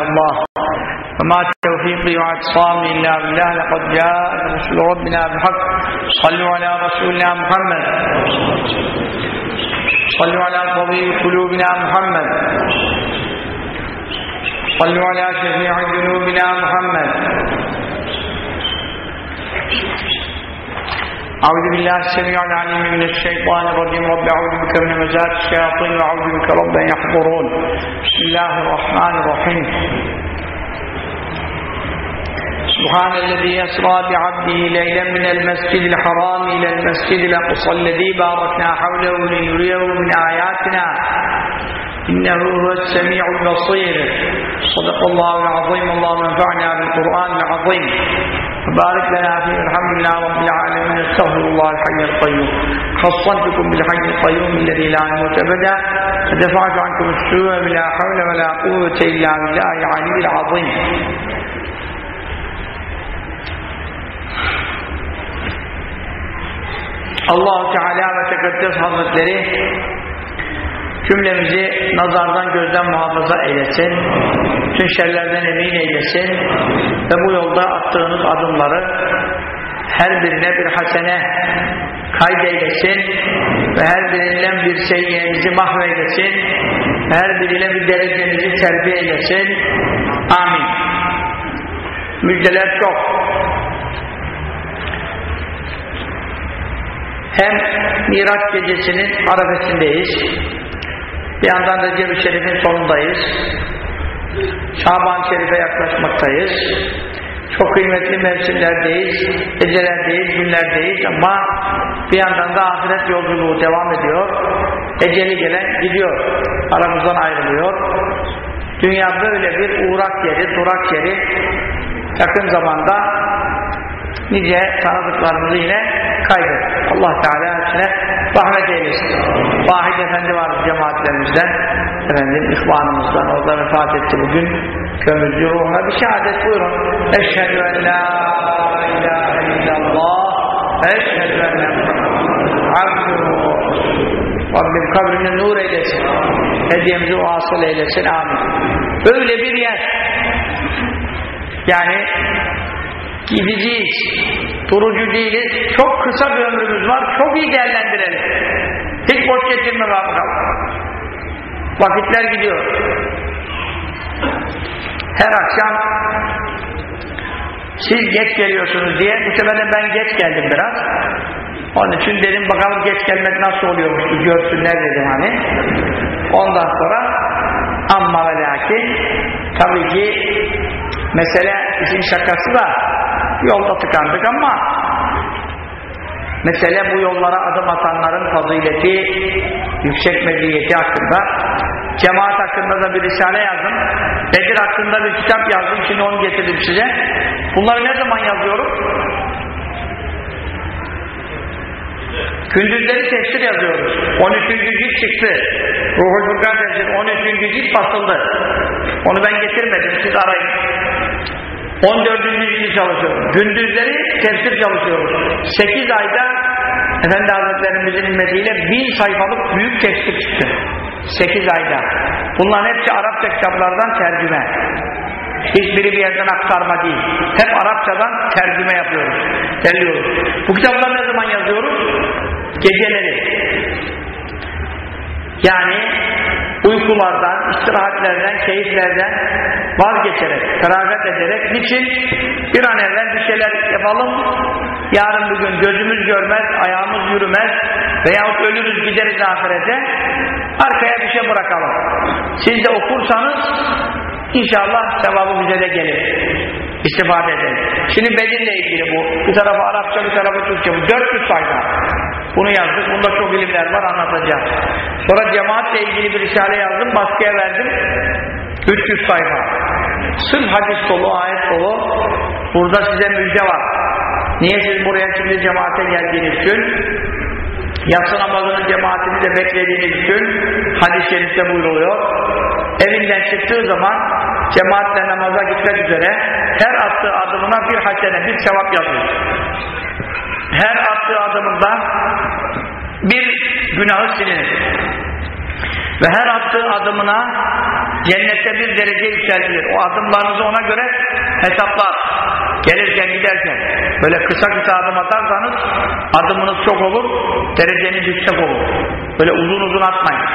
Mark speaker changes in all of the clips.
Speaker 1: الله. وما توفيقي واعتصامي إلا بالله لقد جاء رسول ربنا بالحق. صلوا على رسولنا محمد. صلوا على طبيب قلوبنا محمد. صلوا على شفيع ذنوبنا محمد. أعوذ بالله السميع العليم من الشيطان الرجيم. رب أعوذ بك من مزات الشياطين وأعوذ بك رب أن يحضرون. بسم الله الرحمن الرحيم. سبحان الذي أسرى بعبده ليلا من المسجد الحرام إلى المسجد الأقصى الذي باركنا حوله لنريه من آياتنا. إنه هو السميع البصير. صدق الله العظيم. اللهم انفعنا بالقرآن العظيم. وبارك لنا فيه لله رب العالمين استغفر الله الحي القيوم. خصنتكم بالحي القيوم الذي لا يموت أبدا. ودفعت عنكم السوء بلا حول ولا قوة إلا بالله العلي العظيم. allah Teala ve Tekaddes Hazretleri cümlemizi nazardan gözden muhafaza eylesin. Bütün şerlerden emin eylesin. Ve bu yolda attığınız adımları her birine bir hasene kaydeylesin. Ve her birinden bir seyyenizi mahveylesin. Ve her biriyle bir derecenizi terbiye eylesin. Amin. Müjdeler çok. Hem Miraç gecesinin arafesindeyiz bir yandan Recep-i Şerif'in sonundayız Şaban Şerif'e yaklaşmaktayız. Çok kıymetli mevsimlerdeyiz, gecelerdeyiz, günlerdeyiz ama bir yandan da ahiret yolculuğu devam ediyor. Eceli gelen gidiyor, aramızdan ayrılıyor. Dünya böyle bir uğrak yeri, durak yeri. Yakın zamanda nice tanıdıklarımızı yine kaybeder. Allah Teala hepsine rahmet eylesin. Vahid Efendi var cemaatlerimizden efendim ihvanımızdan orada vefat etti bugün. Kömürcü ruhuna bir şehadet buyurun. Eşhedü en la ilahe illallah eşhedü enne abduhu Rabbim kabrini nur eylesin. Hediyemizi vasıl eylesin. Amin. Böyle bir yer. Yani gideceğiz. Durucu değiliz. Çok kısa bir ömrümüz var. Çok iyi değerlendirelim. Hiç boş geçirme bakalım Vakitler gidiyor. Her akşam siz geç geliyorsunuz diye bu ben geç geldim biraz. Onun için dedim bakalım geç gelmek nasıl oluyormuş? Görsünler dedim hani. Ondan sonra amma ve lakin. Tabii ki mesele işin şakası da yolda tıkandık ama mesele bu yollara adım atanların fazileti yüksek meziyeti hakkında. Cemaat hakkında da bir risale yazdım. Bedir hakkında bir kitap yazdım şimdi onu getirdim size. Bunları ne zaman yazıyorum? Gündüzleri tefsir yazıyoruz 13. cilt çıktı. Ruhul Furkan tefsir 13. cilt basıldı. Onu ben getirmedim siz arayın 14. cilt çalışıyorum gündüzleri tefsir çalışıyoruz 8 ayda Efendi Hazretlerimizin hizmetiyle bin sayfalık büyük tefsir çıktı. 8 ayda. Bunların hepsi Arapça kitaplardan tercüme. Hiçbiri bir yerden aktarma değil. Hep Arapçadan tercüme yapıyoruz. Terliyoruz. Bu kitapları ne zaman yazıyoruz? Geceleri. Yani uykulardan, istirahatlerden, keyiflerden vazgeçerek, feragat ederek niçin? Bir an evvel bir şeyler yapalım yarın bugün gözümüz görmez, ayağımız yürümez veyahut ölürüz gideriz ahirete arkaya bir şey bırakalım. Siz de okursanız inşallah sevabı bize de gelir. İstifade edelim. Şimdi Bedir'le ilgili bu. Bir tarafı Arapça, bir tarafı Türkçe. Bu 400 sayfa. Bunu yazdık. Bunda çok ilimler var anlatacağım. Sonra cemaatle ilgili bir risale yazdım. Baskıya verdim. 300 sayfa. Sırf hadis dolu, ayet dolu. Burada size müjde var. Niye siz buraya şimdi cemaate geldiğiniz gün yatsı namazının cemaatini de beklediğiniz gün hadis-i şerifte buyruluyor. Evinden çıktığı zaman cemaatle namaza gitmek üzere her attığı adımına bir hasene, bir sevap yazıyor. Her attığı adımında bir günahı silinir. Ve her attığı adımına cennette bir derece yükseltilir. O adımlarınızı ona göre hesaplar. Gelirken giderken böyle kısa kısa adım atarsanız adımınız çok olur, dereceniz yüksek olur. Böyle uzun uzun atmayın.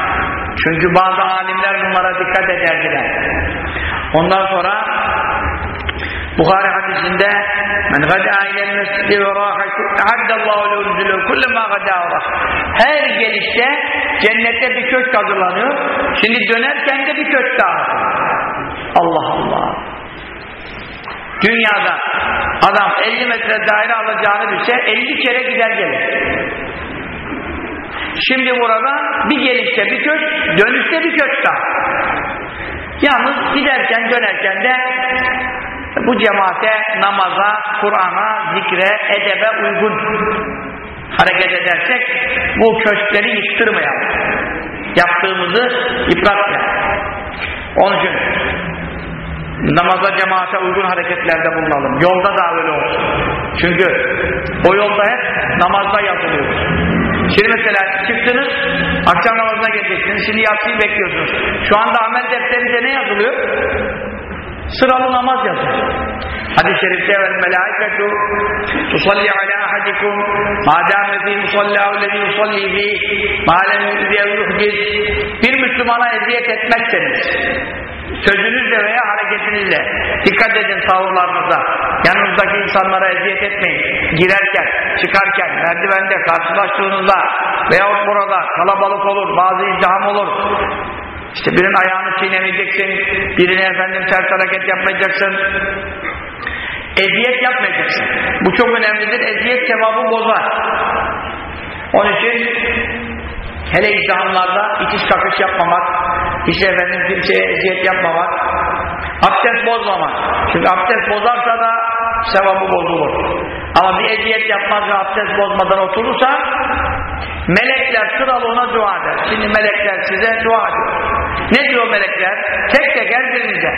Speaker 1: Çünkü bazı alimler bunlara dikkat ederdiler. Ondan sonra Bukhari hadisinde men gada ile mescidi ve raha addallahu lehu zülü kulle ma gada her gelişte cennette bir köşk hazırlanıyor. Şimdi dönerken de bir köşk daha. Allah Allah. Dünyada adam 50 metre daire alacağını bilse 50 kere gider gelir. Şimdi burada bir gelişte bir köşk, dönüşte bir köşk daha. Yalnız giderken dönerken de bu cemaate, namaza, Kur'an'a, zikre, edebe uygun hareket edersek bu köşkleri yıktırmayalım. Yaptığımızı yıpratmayalım. Onun için namaza, cemaate uygun hareketlerde bulunalım. Yolda da öyle olsun. Çünkü o yolda hep namazda yazılıyor. Şimdi mesela çıktınız, akşam namazına geleceksiniz, şimdi yatsıyı bekliyorsunuz. Şu anda amel defterinde ne yazılıyor? Sıralı namaz yazıyor. Hadis-i şerifte vel melaiketu tusalli ala ahadikum ma dâme fî musallahu lezî yusalli fî ma lem bir Müslümana eziyet etmezseniz sözünüzle veya hareketinizle dikkat edin sahurlarınıza yanınızdaki insanlara eziyet etmeyin. Girerken, çıkarken, merdivende karşılaştığınızda veya burada kalabalık olur, bazı izdiham olur işte birinin ayağını çiğnemeyeceksin, birine efendim ters hareket yapmayacaksın. Eziyet yapmayacaksın. Bu çok önemlidir. Eziyet sevabı bozar. Onun için hele izdihamlarda itiş kakış yapmamak, işte efendim kimseye eziyet yapmamak, abdest bozmamak. Çünkü abdest bozarsa da sevabı bozulur. Ama bir eziyet yapmaz ve abdest bozmadan oturursa melekler sıralı ona dua eder. Şimdi melekler size dua ediyor. Ne diyor melekler? Tek tek her birinize.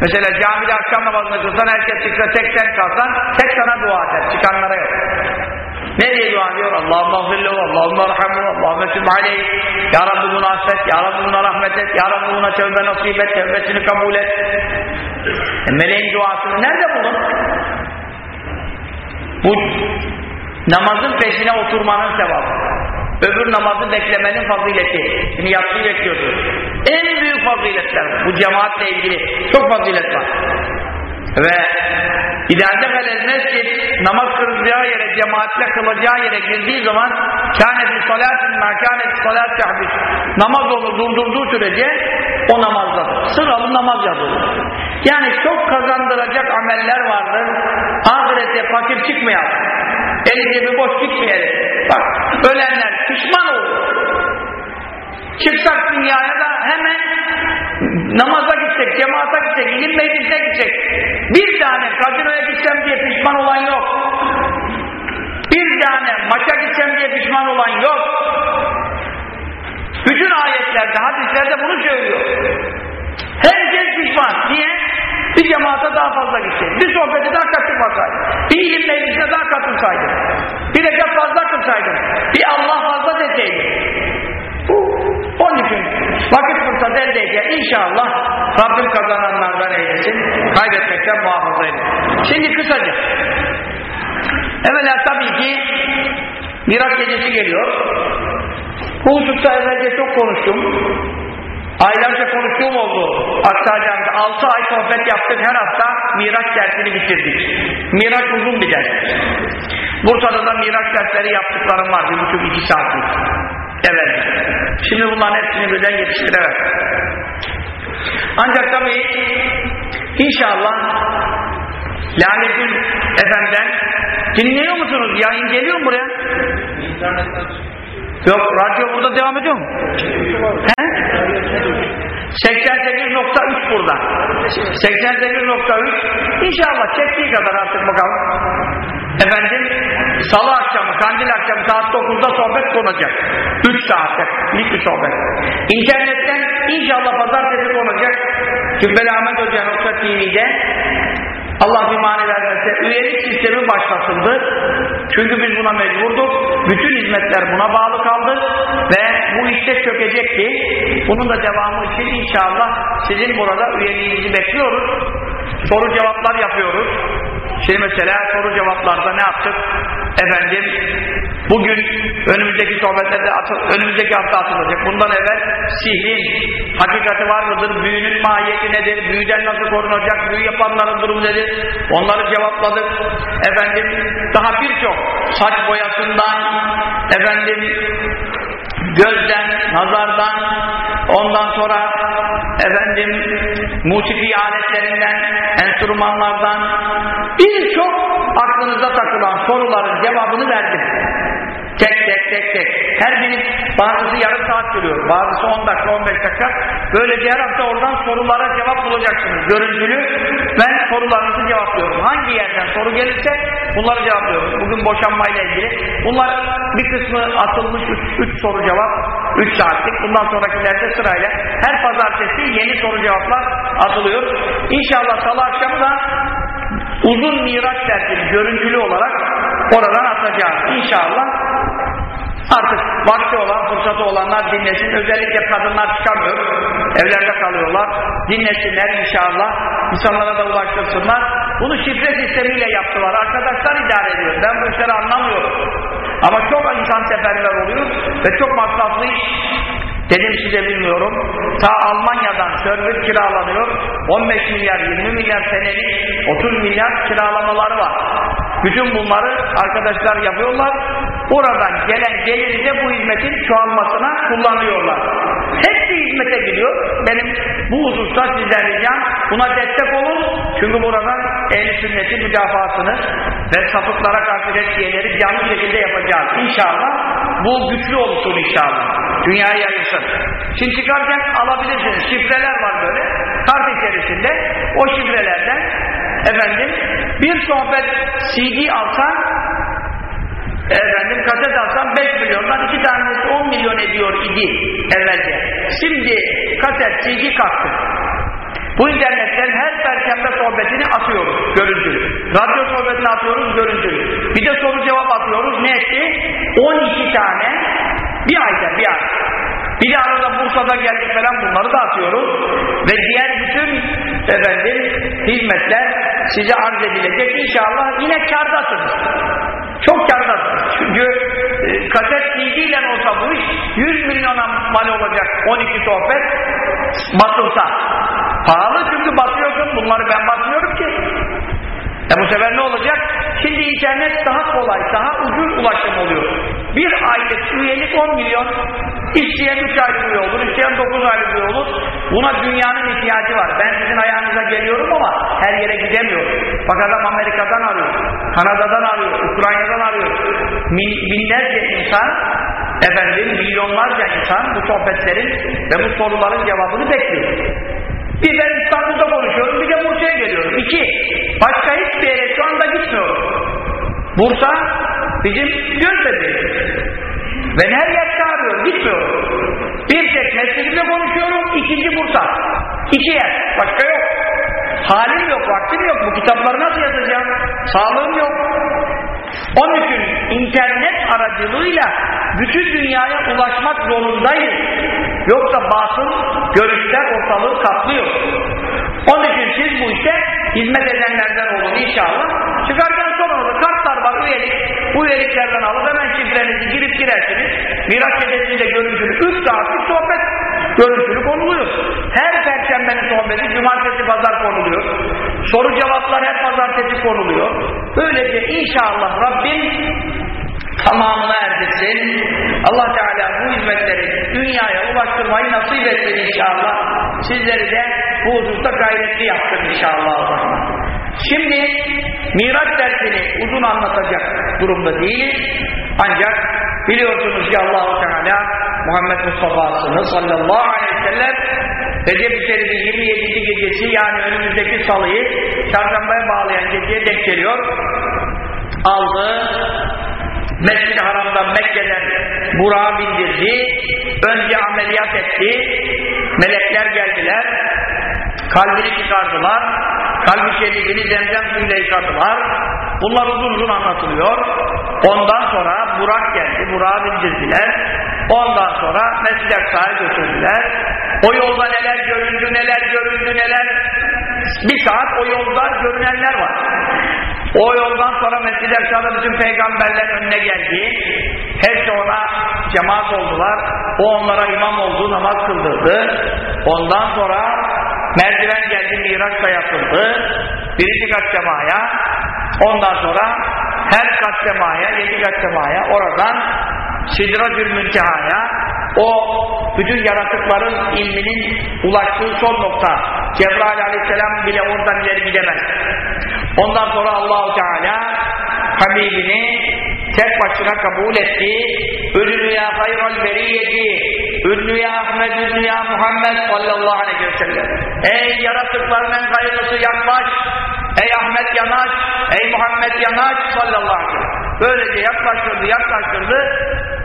Speaker 1: Mesela camide akşam namazını kılsan herkes çıksa tek sen kalsan tek sana dua eder. Çıkanlara yok. Ne diye dua ediyor? Allahümme affirlehu, Allahümme arhamu, Allahümme aleyh. Ya Rabbi bunu affet, Ya Rabbi buna rahmet et, Ya Rabbi buna tövbe nasip et, tövbesini kabul et. E, meleğin duasını nerede bulun? Bu namazın peşine oturmanın sevabı. Öbür namazı beklemenin fazileti. Şimdi yatsıyı bekliyorsunuz. En büyük faziletler bu cemaatle ilgili. Çok fazilet var. Ve İdâde felel mescid namaz kılacağı yere, cemaatle kılacağı yere girdiği zaman kâne salatin mâ kâne salat tahbis namaz onu durdurduğu sürece o namazdadır. Sıralı namaz yazılır. Yani çok kazandıracak ameller vardır. Ahirete fakir çıkmayalım. Eli cebi boş gitmeyelim. Bak ölenler pişman olur. Çıksak dünyaya da hemen namaza gidecek, cemaata gidecek, ilim meclisine gidecek. Bir tane kazinoya gitsem diye pişman olan yok. Bir tane maça gitsem diye pişman olan yok. Bütün ayetlerde, hadislerde bunu söylüyor. Herkes pişman. Niye? Bir cemaate daha fazla gitseydi. Bir sohbete daha katılmasaydı. Bir ilim meclisine daha katılsaydı. Bir rekat fazla kılsaydı. Bir Allah fazla deseydi. Bu. Onun için vakit fırsat eldeyken inşallah Rabbim kazananlardan eylesin. Kaybetmekten muhafaza eylesin. Şimdi kısaca. Evvela tabii ki Miraç gecesi geliyor. Bu hususta evvelce çok konuştum. Aylarca konuştuğum oldu. Aksacan'da 6 ay sohbet yaptık. Her hafta Miraç dersini bitirdik. Miraç uzun bir ders. Bursa'da da Miraç dersleri yaptıklarım var. Bir buçuk iki saatlik. Evet. Şimdi bunların hepsini birden yetiştiremem. Ancak tabii inşallah Lale Gül Efendi'den dinliyor musunuz? Yayın geliyor mu buraya? Yok, radyo burada devam ediyor mu? He? 88.3 burada. 88.3 İnşallah çektiği kadar artık bakalım. Efendim, salı akşamı, kandil akşamı saat 9'da sohbet konacak. 3 saatte, ilk bir sohbet. İnternetten inşallah pazartesi konacak. Cübbeli Ahmet Hoca.tv'de Allah bir mani vermezse üyelik sistemi başlatıldı. Çünkü biz buna mecburduk. Bütün hizmetler buna bağlı kaldı ve bu işte çökecekti. Bunun da devamı için inşallah sizin burada üyeliğinizi bekliyoruz. Soru cevaplar yapıyoruz. Şimdi mesela soru cevaplarda ne yaptık? Efendim bugün önümüzdeki sohbetlerde atıl, önümüzdeki hafta atılacak. Bundan evvel sihrin hakikati var mıdır? Büyünün mahiyeti nedir? Büyüden nasıl korunacak? Büyü yapanların durumu nedir? Onları cevapladık. Efendim daha birçok saç boyasından efendim gözden, nazardan ondan sonra efendim musiki aletlerinden, enstrümanlardan birçok aklınıza takılan soruların cevabını verdim. Tek tek tek tek. Her biri bazısı yarım saat sürüyor. Bazısı 10 dakika 15 dakika. Böylece her hafta oradan sorulara cevap bulacaksınız. Görüntülü ben sorularınızı cevaplıyorum. Hangi yerden soru gelirse bunları cevaplıyorum. Bugün boşanmayla ilgili. Bunlar bir kısmı atılmış 3 soru cevap 3 saatlik. Bundan sonrakilerde sırayla her pazartesi yeni soru cevaplar atılıyor. İnşallah salı akşamı da uzun miraç dersini görüntülü olarak oradan atacağız. İnşallah artık vakti olan, fırsatı olanlar dinlesin. Özellikle kadınlar çıkamıyor. Evlerde kalıyorlar. Dinlesinler inşallah. İnsanlara da ulaştırsınlar. Bunu şifre sistemiyle yaptılar. Arkadaşlar idare ediyor. Ben bu işleri anlamıyorum. Ama çok insan seferler oluyor ve çok masraflı iş. Dedim size bilmiyorum. Ta Almanya'dan server kiralanıyor. 15 milyar, 20 milyar senelik 30 milyar kiralamaları var. Bütün bunları arkadaşlar yapıyorlar. Oradan gelen geliri de bu hizmetin çoğalmasına kullanıyorlar. Hepsi hizmete gidiyor. Benim bu hususta sizden ricam buna destek olun. Çünkü buradan ehl sünnetin müdafasını ve sapıklara karşı reddiyeleri canlı şekilde yapacağız. İnşallah bu güçlü olsun inşallah. Dünyaya yayılsın. Şimdi çıkarken alabilirsiniz. Şifreler var böyle. Kart içerisinde. O şifrelerden efendim bir sohbet CD alsan efendim kaset alsan 5 milyondan iki tanesi 10 milyon ediyor idi evvelce. Şimdi kaset CD kalktı. Bu internetten her perşembe sohbetini atıyoruz görüntülü. Radyo sohbetini atıyoruz görüntülü. Bir de soru cevap atıyoruz. Ne etti? 12 tane bir ayda bir ay. Bir de arada Bursa'da geldik falan bunları da atıyoruz. Ve diğer bütün efendim hizmetler size arz edilecek. İnşallah yine kardasınız. Çok kardasınız. Çünkü e, kaset CD ile olsa bu iş 100 milyona mal olacak 12 sohbet basılsa. Pahalı çünkü basıyorsun. Bunları ben basmıyorum ki. E bu sefer ne olacak? Şimdi internet daha kolay, daha ucuz ulaşım oluyor. Bir aylık üyelik 10 milyon, isteyen 3 aylık üye olur, isteyen 9 aylık üye olur. Buna dünyanın ihtiyacı var. Ben sizin ayağınıza geliyorum ama her yere gidemiyorum. Bak adam Amerika'dan arıyor, Kanada'dan arıyor, Ukrayna'dan arıyor. Min, binlerce insan, efendim milyonlarca insan bu sohbetlerin ve bu soruların cevabını bekliyor. Bir ben İstanbul'da konuşuyorum, bir de Bursa'ya geliyorum. İki, başka hiçbir yere şu anda gitmiyorum. Bursa bizim göz bebeğimiz. Ve her yer çağırıyor, gitmiyorum. Bir tek mescidimle konuşuyorum, ikinci Bursa. İki yer, başka yok. Halim yok, vaktim yok. Bu kitapları nasıl yazacağım? Sağlığım yok. Onun için internet aracılığıyla bütün dünyaya ulaşmak zorundayız. Yoksa batıl görüşler ortalığı kaplıyor. Onun için siz bu işe hizmet edenlerden olun inşallah. Çıkarken üyelik. Bu üyeliklerden alıp hemen şifrenizi girip girersiniz. Miraç gecesinde görüntülü 3 saatlik sohbet görüntülü konuluyor. Her perşembenin sohbeti cumartesi pazar konuluyor. Soru cevaplar her pazartesi konuluyor. Böylece inşallah Rabbim tamamına erdirsin. Allah Teala bu hizmetleri dünyaya ulaştırmayı nasip etsin inşallah. Sizleri de bu hususta gayretli yaptım inşallah. Şimdi Miraç dersini uzun anlatacak durumda değiliz. Ancak biliyorsunuz ki allah Teala Muhammed Mustafa'sını sallallahu aleyhi ve sellem Recep-i Şerif'in 27. gecesi yani önümüzdeki salıyı çarşambaya bağlayan geceye denk geliyor. Aldı, Mescid-i Haram'dan Mekke'den Burak'a bindirdi. Önce ameliyat etti. Melekler geldiler. Kalbini çıkardılar. Kalbi şerifini zemzem suyuyla yıkadılar. Bunlar uzun uzun anlatılıyor. Ondan sonra Burak geldi. Burak'ı bindirdiler. Ondan sonra Mescid-i Aksa'ya götürdüler. O yolda neler görüldü, neler görüldü, neler. Bir saat o yolda görünenler var. O yoldan sonra Mescid-i Aksa'da bütün peygamberler önüne geldi. Hepsi ona cemaat oldular. O onlara imam oldu, namaz kıldırdı. Ondan sonra merdiven geldi, miraç da yapıldı. Birinci kat. Ondan sonra her kat semaya, yedi kat semaya oradan Sidratül Münteha'ya o bütün yaratıkların ilminin ulaştığı son nokta. Cebrail aleyhisselam bile oradan ileri gidemez. Ondan sonra Allahu Teala Habibini tek başına kabul etti. Ünlü ya hayral beriyeti, ünlü ya Ahmet, ünlü ya Muhammed sallallahu aleyhi ve sellem. Ey yaratıkların en hayırlısı yaklaş, ey Ahmet yanaş, ey Muhammed yanaş sallallahu aleyhi ve sellem. Böylece yaklaştırdı, yaklaştırdı.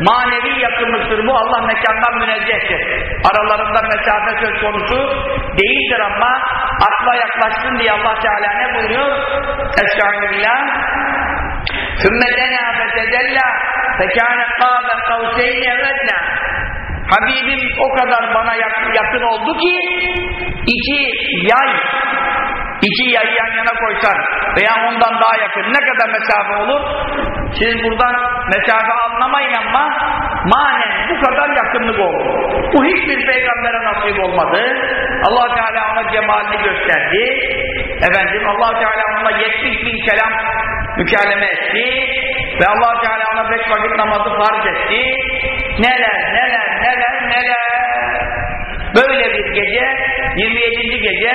Speaker 1: Manevi yakınlıktır bu. Allah mekandan münezzehtir. Aralarında mesafe söz konusu değildir ama akla yaklaşsın diye Allah Teala ne buyuruyor? Estağfirullah. ثُمَّ دَنَا فَتَدَلَّا فَكَانَ قَابَ قَوْسَيْنِ اَوَدْنَا Habibim o kadar bana yakın oldu ki iki yay iki yayı yan yana koysan veya ondan daha yakın ne kadar mesafe olur? Siz buradan mesafe anlamayın ama manen bu kadar yakınlık oldu. Bu hiçbir peygambere nasip olmadı. allah Teala ona cemalini gösterdi. Efendim allah Teala ona 70 bin kelam mükelleme etti ve allah Teala ona beş vakit namazı farz etti. Neler, neler, neler, neler. Böyle bir gece, 27. gece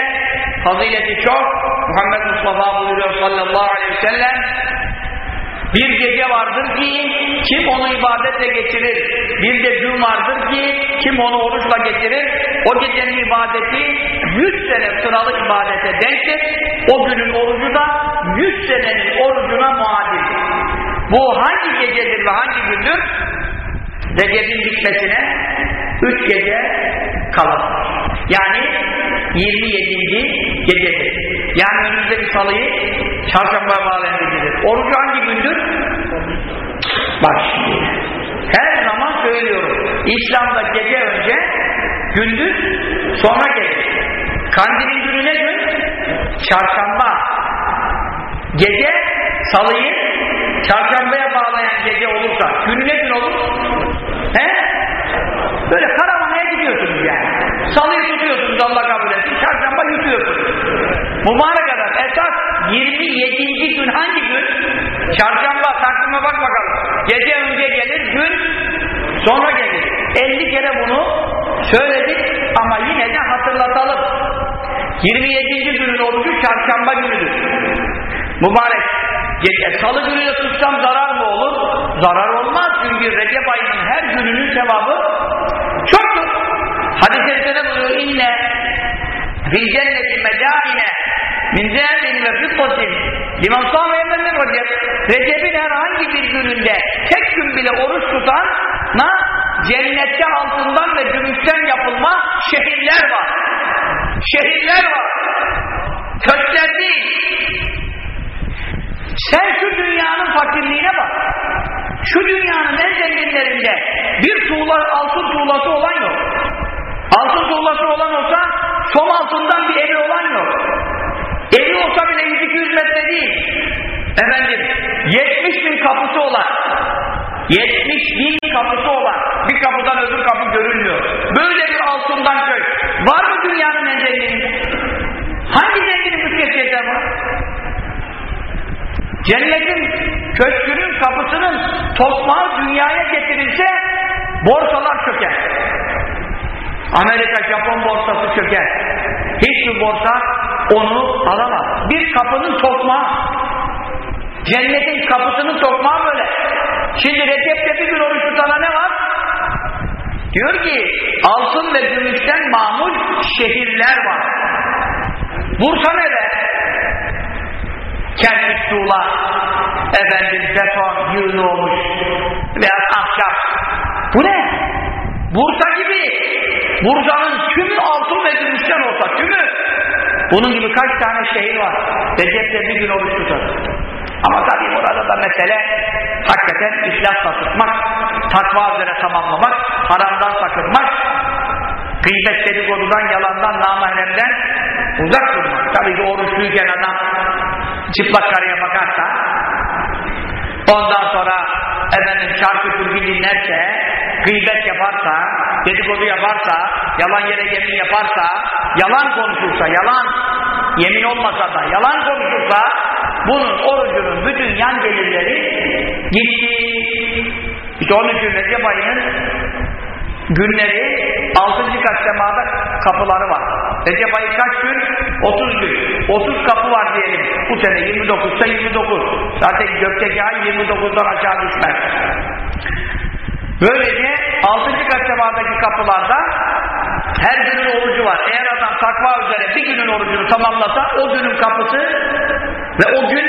Speaker 1: fazileti çok. Muhammed Mustafa buyuruyor sallallahu aleyhi ve sellem bir gece vardır ki kim onu ibadetle geçirir. Bir de gün vardır ki kim onu oruçla geçirir. O gecenin ibadeti yüz sene sıralı ibadete denktir. O günün orucu da yüz senenin orucuna muadildir. Bu hangi gecedir ve hangi gündür? Recep'in bitmesine üç gece kalır. Yani 27. gecedir. Yani önümüzde bir salıyı çarşambaya bağlayan gecedir. Orucu hangi gündür? Bak şimdi. Her zaman söylüyorum. İslam'da gece önce, gündüz sonra gelir. Kandilin günü ne gün? Çarşamba. Gece salıyı çarşambaya bağlayan gece olursa günü ne gün olur? He? Böyle karavanaya gidiyorsunuz yani. Salıyı tutuyorsunuz Allah kabul etsin. Çarşamba yutuyorsunuz. Mübarek adam. Esas 27. gün hangi gün? Çarşamba. Takvime bak bakalım. Gece önce gelir, gün sonra gelir. 50 kere bunu söyledik ama yine de hatırlatalım. 27. günün orucu çarşamba günüdür. Mübarek. Gece, salı günü de tutsam zarar mı olur? Zarar olmaz çünkü Recep ayının her gününün sevabı çoktur. Hadis-i Şerif'te buyuruyor inne fil cenneti medaine min zehbin ve fittotin liman sâme yemen min Recep Recep'in herhangi bir gününde tek gün bile oruç tutan na cennette altından ve gümüşten yapılma şehirler var. Şehirler var. Kökler değil. Sen şu dünyanın fakirliğine bak. Şu dünyanın en zenginlerinde bir tuğla, altın tuğlası olan yok. Altın tuğlası olan olsa som altından bir evi olan yok. Evi olsa bile 100-200 metre değil. Efendim 70 bin kapısı olan 70 bin kapısı olan bir kapıdan öbür kapı görünmüyor. Böyle bir altından köy. Var mı dünyanın en zengini? Hangi zenginin müskesiyeti var? Cennetin köşkünün kapısının tosmağı dünyaya getirilse borsalar çöker. Amerika, Japon borsası çöker. Hiçbir borsa onu alamaz. Bir kapının tokmağı. Cennetin kapısının tokmağı böyle. Şimdi Recep'te bir gün oruç tutana ne var? Diyor ki altın ve gümüşten mamul şehirler var. Bursa nere? Kerpiç tuğla, efendim beton yığını olmuş veya ahşap. Bu ne? Bursa gibi. Bursa'nın tümü altın ve gümüşten olsa tümü Bunun gibi kaç tane şehir var. Recep'te bir gün tutar. Ama tabii burada da mesele hakikaten ihlasla tutmak, takva üzere tamamlamak, haramdan sakınmak, gıybet dedikodudan, yalandan, namahremden uzak durmak. Tabii ki oruçluyken adam çıplak karıya bakarsa, ondan sonra efendim şarkı türkü dinlerse, gıybet yaparsa, dedikodu yaparsa, yalan yere yemin yaparsa, yalan konuşursa, yalan, yemin olmasa da yalan konuşursa, bunun orucunun bütün yan gelirleri gitti. İşte onun için Recep ayının günleri 6. kat semada kapıları var. Recep ayı kaç gün? 30 gün. 30 kapı var diyelim. Bu sene 29 ise 29. Zaten gökteki ay 29'dan aşağı düşmez. Böylece 6. kat semadaki kapılarda her günün orucu var. Eğer adam takva üzere bir günün orucunu tamamlasa o günün kapısı ve o gün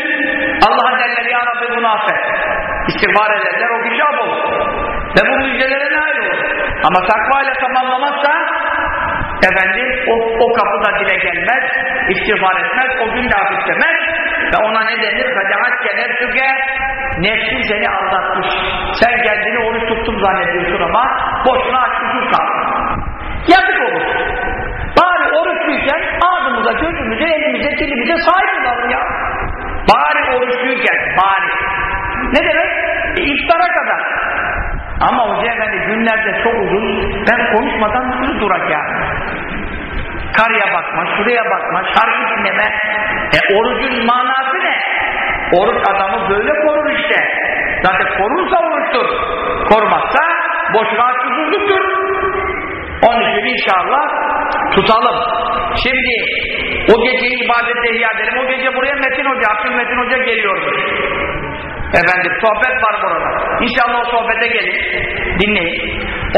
Speaker 1: Allah'a derler ya Rabbi bunu affet. İstiğfar ederler o gün cevap olur. Ve bu müjdelere nail olur. Ama takva ile tamamlamazsa efendim o, o kapı da dile gelmez, istiğfar etmez, o gün de hafiflemez ve ona ne denir? Kacahatke nefsüge nefsin seni aldatmış. Sen kendini oruç tuttum zannediyorsun ama boşuna aç susuz kal. Yazık olur. Bari oruçluyken ağzımıza, gözümüze, elimize, dilimize sahip olalım ya. Bari oruçluyken, bari. Ne demek? E, iftara kadar. Ama Hoca Efendi günlerde çok uzun, ben konuşmadan durak ya. Karıya bakma, şuraya bakma, şarkı dinleme. E orucun manası ne? Oruç adamı böyle korur işte. Zaten korursa oruçtur. Korumazsa boşuna açsızlıktır. Onun için inşallah tutalım. Şimdi o geceyi ibadete ihya edelim. O gece buraya Metin Hoca, Abdülmetin Hoca geliyormuş. Efendim sohbet var burada. İnşallah o sohbete gelin. Dinleyin.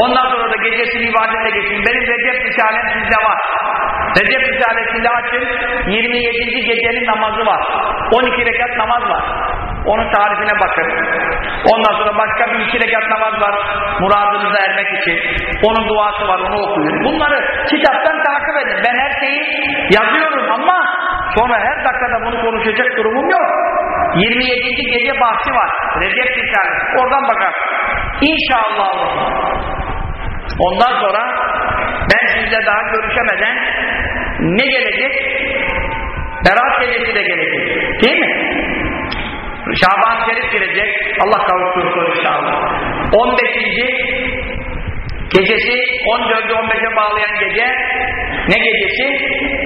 Speaker 1: Ondan sonra da gecesini ibadete geçin. Benim Recep Risalem sizde var. Recep Risalesi'nde açın. 27. gecenin namazı var. 12 rekat namaz var. Onun tarifine bakın. Ondan sonra başka bir iki rekat namaz var. Muradınıza ermek için. Onun duası var. Onu okuyun. Bunları kitaptan takip edin. Ben her şeyi yazıyorum ama sonra her dakikada bunu konuşacak durumum yok. 27. gece bahsi var. Recep Risalesi. Oradan bakar. İnşallah Ondan sonra ben sizle daha görüşemeden ne gelecek? Berat gecesi de gelecek. Değil mi? Şaban Şerif girecek. Allah kavuştursun inşallah. 15. Gecesi 14'ü 15'e bağlayan gece ne gecesi?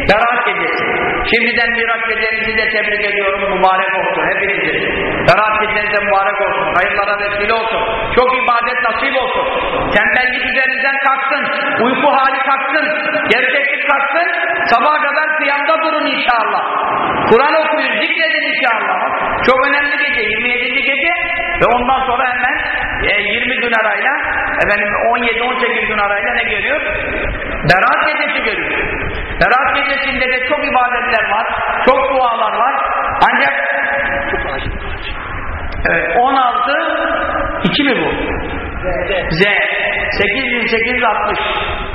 Speaker 1: Berat gecesi. Şimdiden Miraç gecenizi de tebrik ediyorum. Mübarek olsun hepinizin. Gecenize mübarek olsun. Hayırlara vesile olsun. Çok ibadet nasip olsun. Tembellik üzerinizden kalksın. Uyku hali kalksın. Gerçeklik kalksın. Sabaha kadar kıyamda durun inşallah. Kur'an okuyun, zikredin inşallah. Çok önemli gece, 27. gece ve ondan sonra hemen e, 20 gün arayla efendim 17-18 gün arayla ne geliyor? Berat gecesi geliyor. Berat gecesinde de çok ibadetler var, çok dualar var. Ancak evet, 16 2 mi bu? Z. 8860.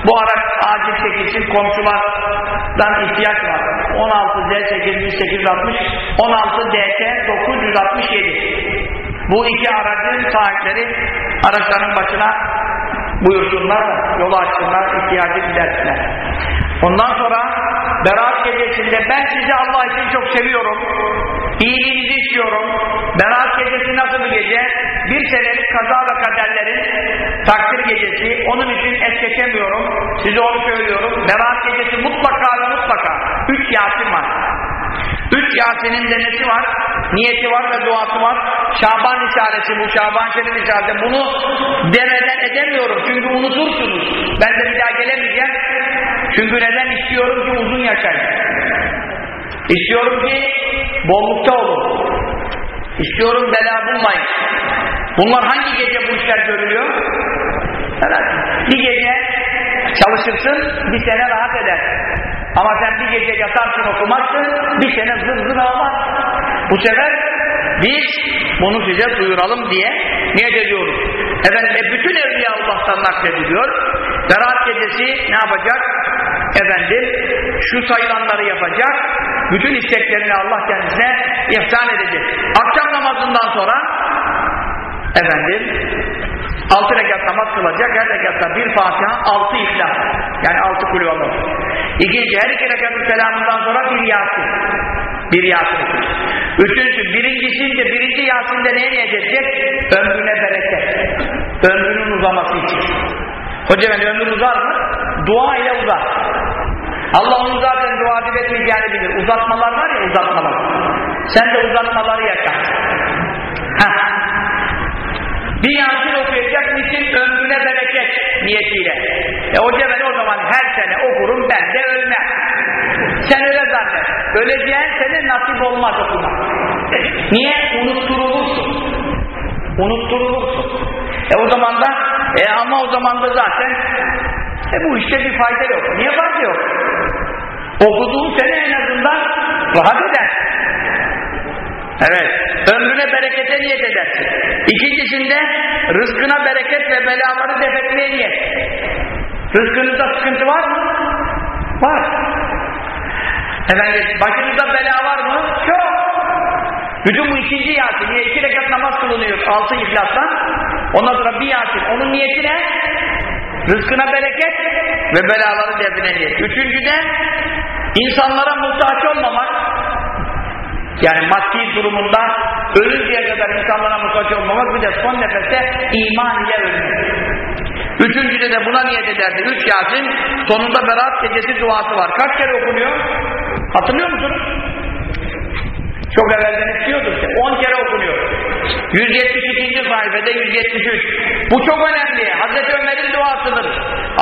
Speaker 1: Bu ara acil çekilsin komşulardan ihtiyaç var. 16 Z 8860 16 DT 967. Bu iki aracın sahipleri araçların başına buyursunlar, yolu açsınlar, ihtiyacı gidersinler. Ondan sonra Berat gecesinde ben sizi Allah için çok seviyorum. İyiliğinizi istiyorum. Berat gecesi nasıl bir gece? Bir senelik kaza ve kaderlerin takdir gecesi. Onun için es geçemiyorum. Size onu söylüyorum. Berat gecesi mutlaka ve mutlaka. Üç Yasin var. Üç Yasin'in denesi var. Niyeti var ve duası var. Şaban Risalesi bu Şaban Şerif Risalesi. Bunu demeden edemiyorum. Çünkü unutursunuz. Ben de bir daha gelemeyeceğim. Çünkü neden istiyorum ki uzun yaşayın. İstiyorum ki bollukta olun. İstiyorum bela bulmayın. Bunlar hangi gece bu işler görülüyor? Evet. Bir gece çalışırsın, bir sene rahat eder. Ama sen bir gece yatarsın okumazsın, bir sene zır zır ağlar. Bu sefer biz bunu size duyuralım diye niyet ediyoruz. Efendim e bütün Evliya Allah'tan naklediliyor. Berat gecesi ne yapacak? Efendim Şu sayılanları yapacak. Bütün isteklerini Allah kendisine ihsan edecek. Akşam namazından sonra efendim altı rekat namaz kılacak. Her rekatta bir Fatiha, altı ihlas. Yani altı kulü olur. İkinci, her iki rekatın selamından sonra bir Yasin. Bir Yasin okuyacak. Üçüncü, birincisinde, birinci Yasin'de neye niyet edecek? Ömrüne bereket. Ömrünün uzaması için. Hocam yani ömrün uzar mı? Dua ile uzar. Allah onu zaten dua edip etmeyeceğini bilir. Uzatmalar var ya uzatmalar. Sen de uzatmaları yaşa. Bir Yasin okuyacak niçin? Ömrüne bereket niyetiyle. E hoca ben o zaman her sene okurum ben de ölmem. Sen öyle zannet. Öleceğin sene nasip olmaz okumak. Niye? Unutturulursun. Unutturulursun. E o zaman da e ama o zaman da zaten e bu işte bir fayda yok. Niye fayda yok? Okuduğun sene en azından rahat eder. Evet. Ömrüne berekete niyet edersin. İkincisinde rızkına bereket ve belaları defetmeye niyet. Rızkınızda sıkıntı var mı? Var. Efendim başınızda bela var mı? Yok. Bütün bu ikinci Yasin. Niye iki rekat namaz kılınıyor altı ihlastan. Ondan sonra bir Yasin. Onun niyeti ne? Rızkına bereket ve belaları define niyet. Üçüncüde insanlara muhtaç olmamak. Yani maddi durumunda ölünceye kadar insanlara muhtaç olmamak bir de son nefeste iman ile ölmek. Üçüncüde de buna niyet ederdi. Üç Yasin sonunda Berat gecesi duası var. Kaç kere okunuyor? Hatırlıyor musunuz? Çok evvelden istiyordum işte. 10 kere okunuyor. 172. sayfada 173. Bu çok önemli. Hazreti Ömer'in duasıdır.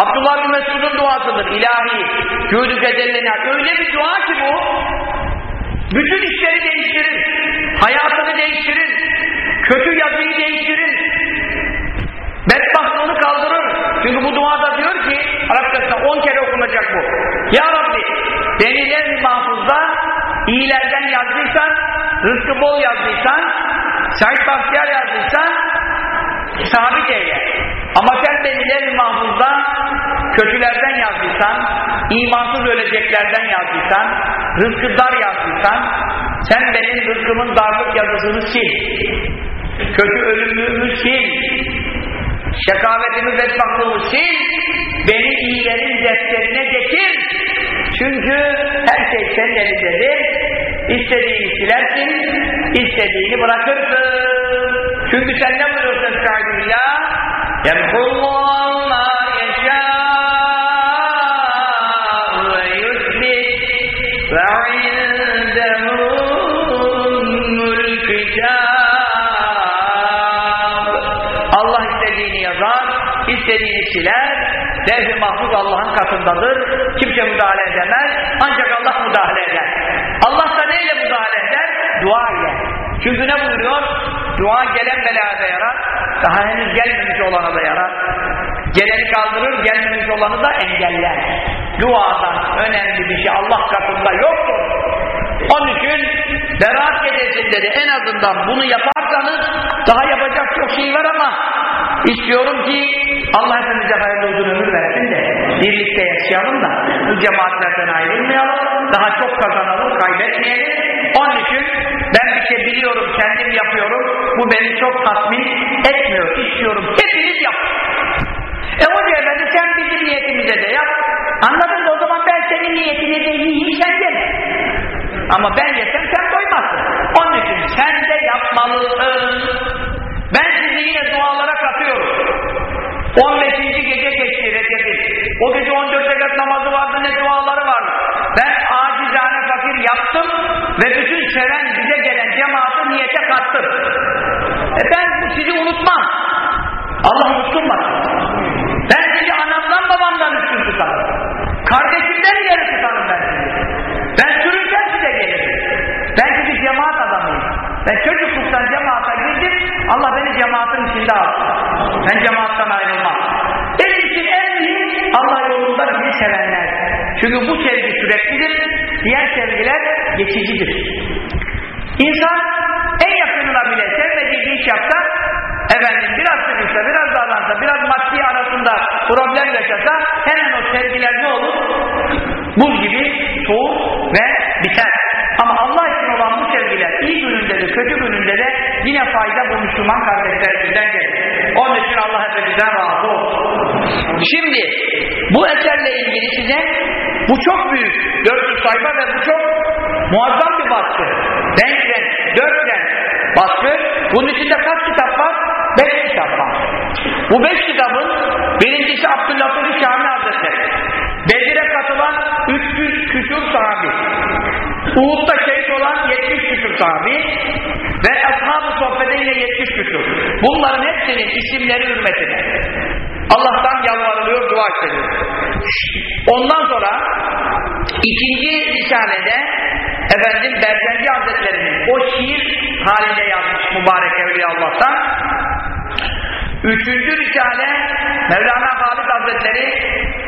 Speaker 1: Abdullah bin Mesud'un duasıdır. İlahi. Cüdü kedellenat. Öyle bir dua ki bu. Bütün işleri değiştirir. Hayatını değiştirir. Kötü yazıyı değiştirir. Bedbahtlığını kaldırır. Çünkü bu duada diyor ki Arapçasında 10 kere okunacak bu. Ya Rabbi beni levh mahfuzda iyilerden yazdıysan, rızkı bol yazdıysan, Said Bahtiyar yazdıysan sabit eyle. Ama sen beni levh mahfuzda kötülerden yazdıysan, imansız öleceklerden yazdıysan, rızkı dar yazdıysan, sen benim rızkımın darlık yazısını sil. Kötü ölümlüğümü sil. Şekavetimi bedbahtlığımı sil. Beni iyilerin defterine getir. Çünkü her şey senin elindedir. İstediğini silersin, istediğini bırakırsın. Çünkü sen ne buyuruyorsun Estağfirullah? Yemkullahu ma yeşâ ve yusbit ve indehumul. Allah istediğini yazar, istediğini siler. Levh-i mahfuz Allah'ın katındadır. Kimse müdahale edemez. Ancak Allah müdahale eder. Allah da neyle müdahale eder? Dua ile. Çünkü ne buyuruyor? Dua gelen belaya yarar. Daha henüz gelmemiş olana da yarar. Geleni kaldırır, gelmemiş olanı da engeller. Duadan önemli bir şey Allah katında yoktur. Onun için Berat gecesinde de en azından bunu yaparsanız daha yapacak çok şey var ama istiyorum ki Allah hepimize hayırlı uzun ömür versin de birlikte yaşayalım da bu cemaatlerden ayrılmayalım, daha çok kazanalım, kaybetmeyelim. Onun için ben şey biliyorum, kendim yapıyorum, bu beni çok tatmin etmiyor, istiyorum. Hepiniz yapın. E hoca efendi sen bizim niyetimize de yap. Anladın mı? O zaman ben senin niyetine de yiyeyim sen yeme. Ama ben yesem sen doymazsın. Onun için sen de yapmalısın. Ben sizi yine dualara katıyorum. 15. gece geçti Recep'in. O gece 14 rekat namazı vardı ne duaları vardı. Yaptım ve bütün seven bize gelen cemaati niyete kattım. E ben sizi unutmam. Allah unutturmasın. Ben sizi anamdan babamdan üstün tutarım. Kardeşimden ileri tutarım ben sizi. Ben sürürken size gelirim. Ben sizi cemaat adamıyım. Ben çocukluktan cemaata girdim. Allah beni cemaatin içinde aldı. Ben cemaattan ayrılmam. Benim için en mühim Allah yolunda bizi sevenler. Çünkü bu sevgi süreklidir. Diğer sevgiler geçicidir. İnsan en yakınına bile sevmediği bir iş yapsa efendim biraz sıkışsa, biraz darlansa, biraz maddi arasında problem yaşasa hemen o sevgiler ne olur? Buz gibi soğuk ve biter. Ama Allah için olan bu sevgiler iyi gününde de kötü gününde de yine fayda bu Müslüman kardeşlerimizden gelir. Onun için Allah hepimizden razı olsun. Şimdi bu eserle ilgili size bu çok büyük 400 sayfa ve bu çok muazzam bir baskı. Renk renk, dört renk baskı. Bunun içinde kaç kitap var? Beş kitap var. Bu beş kitabın birincisi Abdülhatif Şami Hazretleri. Bedir'e katılan 300 küsur sahabi. Uhud'da şehit olan 70 küsur sahabi ve Ashab-ı Sohbet'e yine 70 küsur. Bunların hepsinin isimleri hürmetine. Allah'tan yalvarılıyor, dua ediliyor. Ondan sonra ikinci risalede efendim Bergenci Hazretleri'nin o şiir halinde yazmış mübarek Evliya Allah'tan Üçüncü Risale Mevlana Halid Hazretleri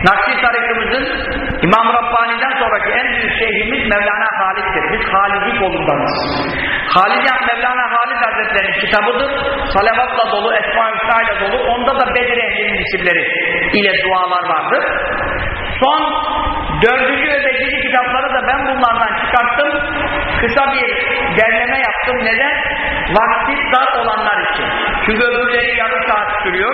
Speaker 1: Nakşi tarikimizin İmam Rabbani'den sonraki en büyük şeyhimiz Mevlana Halid'dir. Biz Halidi kolundanız. Halid Mevlana Halid Hazretleri'nin kitabıdır. Salavatla dolu, Esma-ı ile dolu. Onda da Bedir ehlinin isimleri ile dualar vardır. Son dördüncü ve beşinci kitapları da ben bunlardan çıkarttım. Kısa bir derleme yaptım. Neden? Vakti dar olanlar için. Çünkü öbürleri yarım saat sürüyor.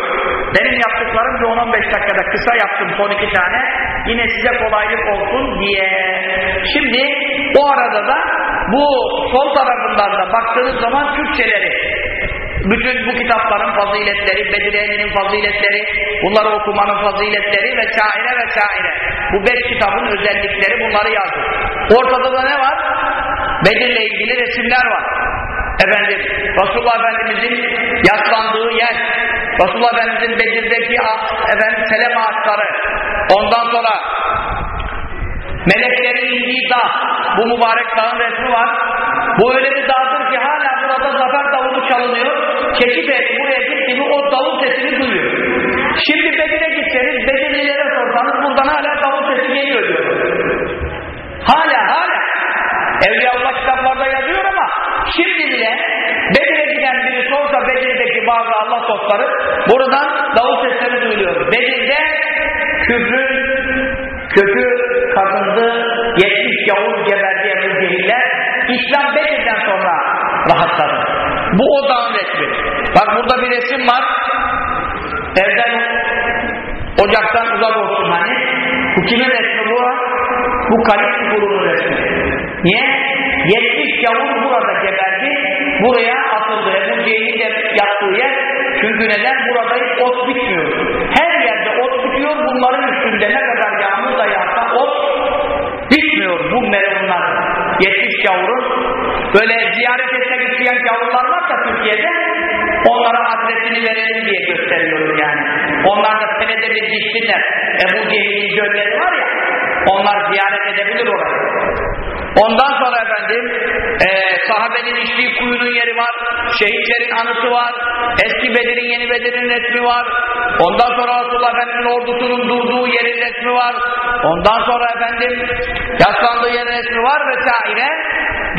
Speaker 1: Benim yaptıklarım bir 10-15 dakikada kısa yaptım son iki tane. Yine size kolaylık olsun diye. Şimdi o arada da bu sol tarafından da baktığınız zaman Türkçeleri bütün bu kitapların faziletleri, Bedire'nin faziletleri, bunları okumanın faziletleri ve şaire ve şaire. Bu beş kitabın özellikleri bunları yazdı. Ortada da ne var? Bedir'le ilgili resimler var. Efendim, Resulullah Efendimizin yaslandığı yer, Resulullah Efendimizin Bedir'deki efendim, selem ağaçları, ondan sonra meleklerin indiği dağ, bu mübarek dağın resmi var. Bu öyle bir dağdır ki hala burada zafer davulu çalınıyor. Çekip et buraya gitti mi o davul sesini duyuyor. Şimdi Bedir'e gitseniz, Bedirlilere sorsanız buradan hala davul sesi geliyor diyor. Hala hala. Evliyaullah kitaplarda yazıyor ama şimdi bile Bedir'e giden biri sorsa Bedir'deki bazı Allah dostları buradan davul sesleri duyuluyor. Bedir'de küfrün kökü kazındı, 70 Yavuz geberdi Ebu. İslam Bedir'den sonra rahatladı. Bu o dağın resmi. Bak burada bir resim var. Evden ocaktan uzak olsun hani. Bu kimin resmi bu? Bu Kalip Kurulu'nun resmi. Niye? 70 Yavuz burada geberdi. Buraya atıldı. Ebu Cehil'in de yattığı yer. Çünkü neden? Burada hiç ot bitmiyor. Bitiyor. Bunların üstünde ne kadar yağmur da yağsa ot bitmiyor. Bu melonlar. 70 yavrun. Böyle ziyaret etmek isteyen yavrular varsa Türkiye'de onlara adresini verelim diye gösteriyoruz yani. Onlar da senede bir gitsinler. Ebu Cehil'in gölleri var ya onlar ziyaret edebilir orayı. Ondan sonra efendim e, sahabenin içtiği kuyunun yeri var, şehitlerin anısı var, eski Bedir'in yeni Bedir'in resmi var, ondan sonra Resulullah Efendimiz'in ordusunun durduğu yerin resmi var, ondan sonra efendim yaslandığı yerin resmi var vesaire.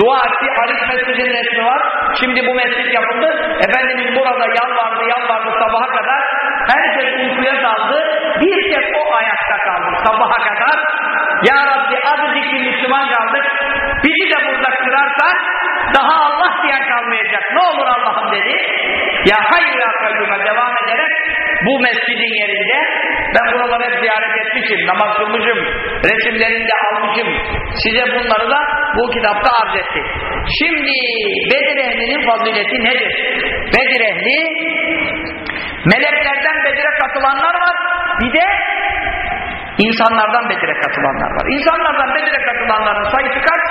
Speaker 1: Dua etti, Halis Mescid'in resmi var. Şimdi bu mescid yapıldı. Efendimiz burada yalvardı, yalvardı sabaha kadar. Herkes uykuya daldı. Bir tek o ayakta kaldı sabaha kadar. Ya Rabbi azıcık bir Müslüman kaldık. Bizi de burada daha Allah diyen kalmayacak. Ne olur Allah'ım dedi. Ya hayır ya kayyume devam ederek bu mescidin yerinde ben buraları hep ziyaret etmişim, namaz kılmışım, resimlerini de almışım. Size bunları da bu kitapta arz etti. Şimdi Bedir ehlinin fazileti nedir? Bedir ehli meleklerden Bedir'e katılanlar var. Bir de insanlardan Bedir'e katılanlar var. İnsanlardan Bedir'e katılanların sayısı kaç?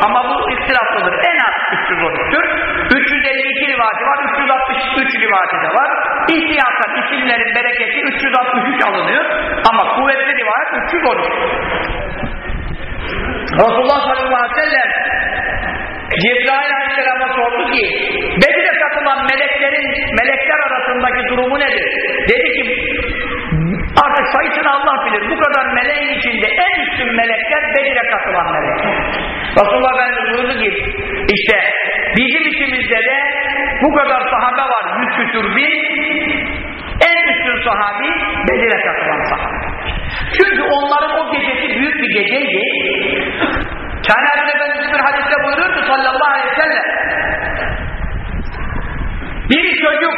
Speaker 1: 313 ama bu ihtilaflıdır. En az 313'tür. 352 rivati var, 363 rivati de var. İhtiyatla isimlerin bereketi 363 alınıyor. Ama kuvvetli rivayet 313. Resulullah sallallahu aleyhi ve sellem Cebrail aleyhisselama sordu ki Bedir'e katılan meleklerin melekler arasındaki durumu nedir? Dedi ki artık sayısını Allah bilir. Bu kadar meleğin içinde en üstün melekler Bedir'e katılan melekler. Resulullah Efendimiz buyurdu ki işte bizim içimizde de bu kadar sahabe var. Yüz küsur bin en üstün sahabi Bedir'e katılan sahabe. Çünkü onların o gece geceydi. Kainat Efendimiz bir hadiste buyururdu sallallahu aleyhi ve sellem. Bir çocuk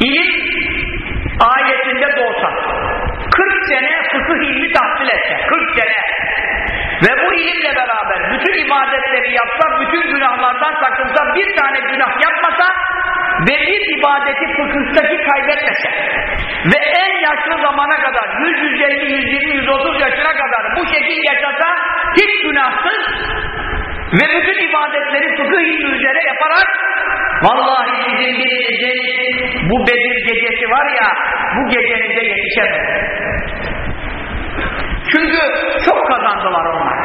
Speaker 1: ilim ayetinde doğsa 40 sene fıkıh ilmi tahsil etse 40 sene ve bu ilimle beraber bütün ibadetleri yapsa bütün günahlardan sakınsa bir tane günah yapmasa ve bir ibadeti fıkıhtaki kaybetmese ve en yaşlı zamana kadar 100, 150, 120, 130 yaşına kadar bu şekil yaşasa hiç günahsız ve bütün ibadetleri fıkıh üzere yaparak vallahi sizin birinizin bu Bedir gecesi var ya bu gecenize yetişemez. Çünkü çok kazandılar onlar.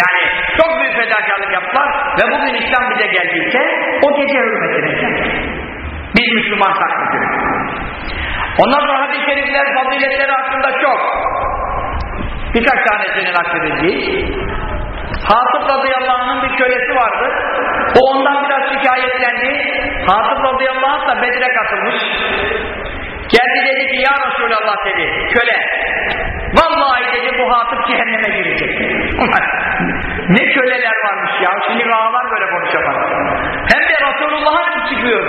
Speaker 1: Yani çok büyük fedakarlık yaptılar ve bugün İslam bize geldiyse o gece hürmetine. Biz Müslüman saklıdır. Ondan sonra hadis-i şerifler faziletleri hakkında çok. Birkaç tanesini nakledildiği. Hatip radıyallahu anh'ın bir kölesi vardı. O ondan biraz şikayetlendi. Hatip radıyallahu anh da Bedir'e katılmış. Geldi dedi ki ya Resulallah dedi köle. Vallahi dedi bu hatip cehenneme girecek. ne köleler varmış ya. Şimdi ağalar böyle konuşamaz. Hem de Resulullah'a çıkıyor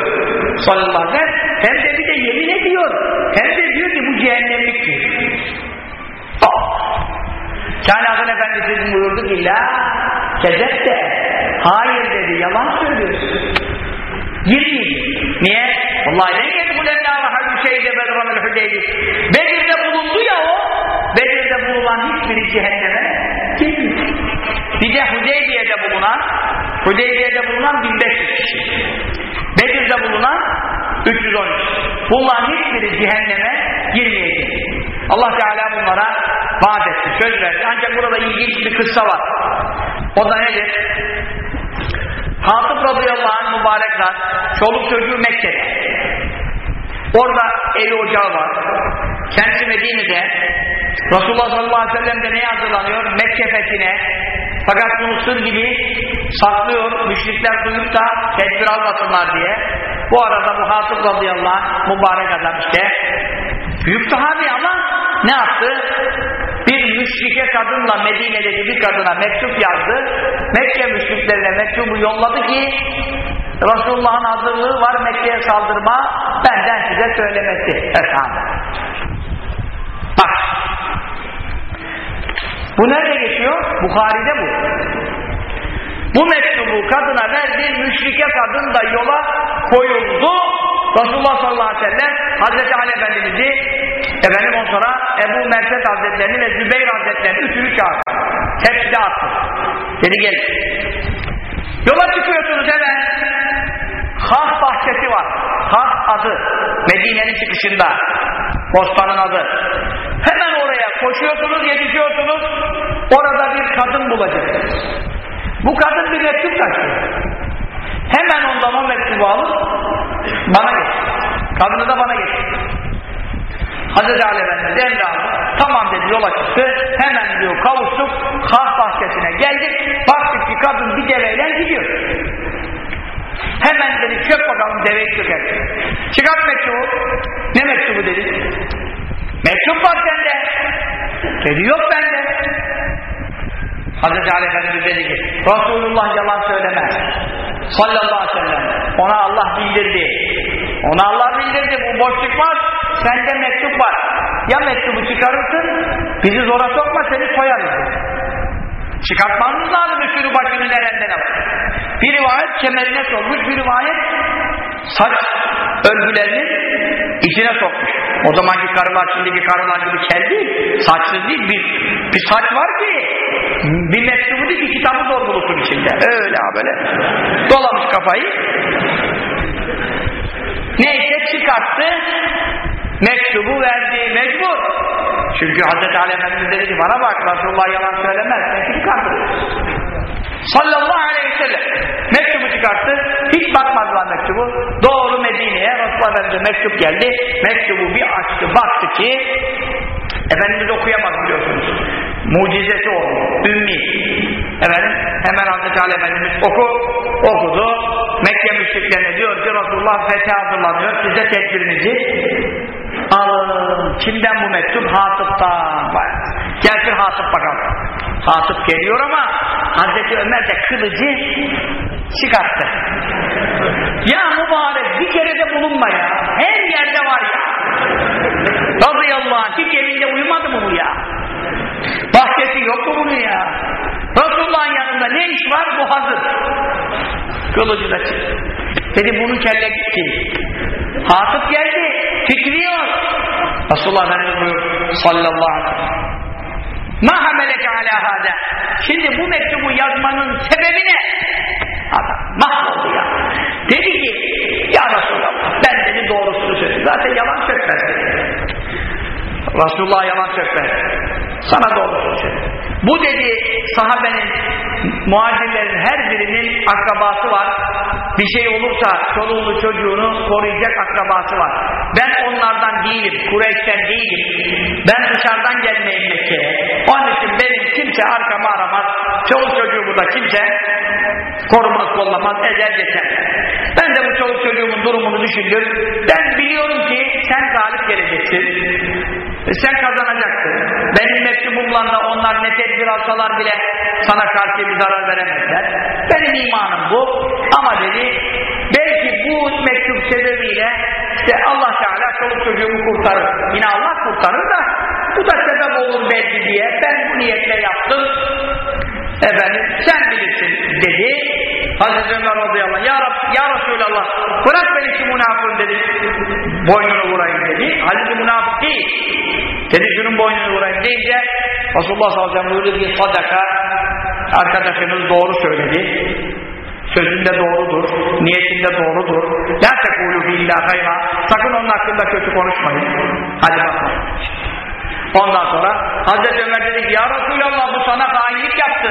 Speaker 1: sallallahu aleyhi ve sellem. Hem de bir de yemin ediyor. Hem de diyor ki bu cehennemlik diyor. Kainatın Efendisi buyurdu ki la kezep de hayır dedi yalan söylüyorsun. Girmeyin. Niye? Vallahi ne yedhulennâ şeyde bedramel hüdeydi. Bedir'de bulundu ya o. Bedir'de bulunan hiçbiri cehenneme girmiyor. Bir de Hudeybiye'de bulunan Hudeybiye'de bulunan 1500 kişi. Bedir'de bulunan 313. Bunların hiçbiri cehenneme girmeyecek. Allah Teala bunlara vaat etti, söz verdi. Ancak burada ilginç bir kıssa var. O da nedir? Hatip radıyallahu anh mübarek zat, çoluk çocuğu Mekke'de. Orada evi ocağı var. Kendisi Medine'de. Resulullah sallallahu aleyhi ve sellem de neye hazırlanıyor? Mekke fethine. Fakat bunu sır gibi saklıyor. Müşrikler duyup da tedbir almasınlar diye. Bu arada bu Hatip radıyallahu anh mübarek adam işte. Büyük sahabi ama ne yaptı? Müşrike kadınla Medine'deki bir kadına mektup yazdı. Mekke müşriklerine mektubu yolladı ki Resulullah'ın hazırlığı var Mekke'ye saldırma benden size söylemesi. Efendim. Bak. Bu nerede geçiyor? Bukhari'de bu. Bu mektubu kadına verdi, müşrike kadın da yola koyuldu. Resulullah sallallahu aleyhi ve sellem Hazreti Ali Efendimiz'i efendim on sonra Ebu Merset Hazretlerini ve Zübeyir Çağırdı. Tepside attı. Dedi gel. Yola çıkıyorsunuz hemen. Hah bahçesi var. Hah adı. Medine'nin çıkışında. Bostanın adı. Hemen oraya koşuyorsunuz, yetişiyorsunuz. Orada bir kadın bulacaksınız. Bu kadın bir mektup taşıyor. Hemen ondan o mektubu alıp bana getir. Kadını da bana getir. Hazreti Ali Efendimiz emri aldı. Tamam dedi yola çıktı. Hemen diyor kavuştuk. Kah bahçesine geldik. Baktık ki kadın bir deveyle gidiyor. Hemen dedi çök bakalım deveyi çöker. Çıkart mektubu. Ne mektubu dedi. Mektup var sende. Dedi yok bende. Hazreti Ali Efendimiz dedi ki Resulullah yalan söylemez. Sallallahu aleyhi ve sellem. Ona Allah bildirdi. Ona Allah bildirdi. Bu boş çıkmaz. Sende mektup var. Ya mektubu çıkarırsın bizi zora sokma seni soyarız. Çıkartmanız lazım üstünü başını nereden alır. Bir rivayet kemerine sokmuş, bir rivayet saç örgülerinin içine sokmuş. O zamanki karılar şimdiki karılar gibi kel değil, saçsız değil, bir, bir saç var ki bir mektubu değil, bir kitabı zor bulursun içinde. Öyle böyle dolamış kafayı. Neyse çıkarttı, mektubu verdi, mecbur. Çünkü Hz. Ali Efendimiz dedi ki bana bak Resulullah yalan söylemez, kimi kandırıyorsun? Sallallahu aleyhi ve sellem mektubu çıkarttı, hiç bakmadılar mektubu. Doğru Medine'ye Resulullah Efendimiz'e mektup geldi. Mektubu bir açtı, baktı ki Efendimiz okuyamaz biliyorsunuz. Mucizesi o, ümmi. Efendim, hemen Hazreti Ali Efendimiz oku, okudu. Mekke müşriklerine diyor ki Resulullah fethi hazırlanıyor, size tedbirinizi Alın. Kimden bu mektup? Hatıp'tan. Gelsin Hatıp bakalım. Hatıp geliyor ama Hazreti Ömer de kılıcı çıkarttı. Ya mübarek bir kere de bulunma ya. Her yerde var ya. Radıyallahu anh hiç evinde uyumadı mı bu ya? Bahçesi yok mu bunun ya? Resulullah'ın yanında ne iş var? Bu hazır. Kılıcı da çıktı. Dedi bunun kelle gitti. Hatıp geldi. Fikriyor. Resulullah Efendimiz buyuruyor sallallahu aleyhi ve sellem. Ma hameleke ala hâde. Şimdi bu mektubu yazmanın sebebi ne? Mahvoldu ya. Dedi ki ya Resulallah ben dedi doğrusunu söyledim. Zaten yalan sökmez dedi. Resulullah yalan sökmez. Sana doğrusunu söyledi. Bu dedi sahabenin muhacirlerin her birinin akrabası var. Bir şey olursa çoluğunu çocuğunu koruyacak akrabası var. Ben onlardan değilim. Kureyş'ten değilim. Ben dışarıdan gelmeyim Mekke'ye. Onun için benim kimse arkamı aramaz. Çoluk çocuğumu da kimse korumaz kollamaz eder geçer. Ben de bu çoluk çocuğumun durumunu düşündüm. Ben biliyorum ki sen galip geleceksin. E sen kazanacaksın. Benim mektubumla da onlar ne tedbir alsalar bile sana karşı bir zarar veremezler. Benim imanım bu. Ama dedi belki bu mektup sebebiyle işte Allah Teala çoluk çocuğumu kurtarır. Yine Allah kurtarır da bu da sebep olur belki diye ben bu niyetle yaptım. Efendim sen bilirsin dedi. Hazreti Ömer radıyallahu ya, Rab, ya Resulallah bırak beni şu münafığın dedi. Boynunu vurayım dedi. Halbuki münafık değil. Dedi şunun boynunu vurayım deyince Resulullah sallallahu aleyhi ve sadaka arkadaşımız doğru söyledi. Sözünde doğrudur, niyetinde doğrudur. La tekulu billah hayra. Sakın onun hakkında kötü konuşmayın. Hadi bakalım. Ondan sonra Hazreti Ömer dedi ki ya Resulallah bu sana hainlik yaptı.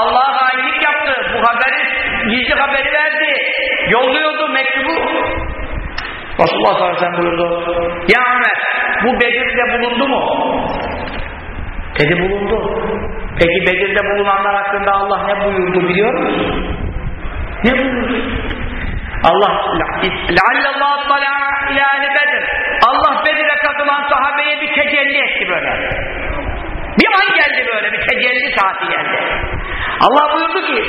Speaker 1: Allah'a hainlik yaptı. Bu haberi, gizli haberi verdi. Yolluyordu mektubu. Resulullah sallallahu aleyhi ve sellem buyurdu. Ya Ömer bu Bedir'de bulundu mu? Dedi bulundu. Peki Bedir'de bulunanlar hakkında Allah ne buyurdu biliyor musun? Ne buyurdu? Allah لَعَلَّ طَلَعَ اِلَى اَهْلِ Bedir Allah Bedir'e katılan sahabeye bir tecelli etti böyle. Bir an geldi böyle, bir tecelli saati geldi. Allah buyurdu ki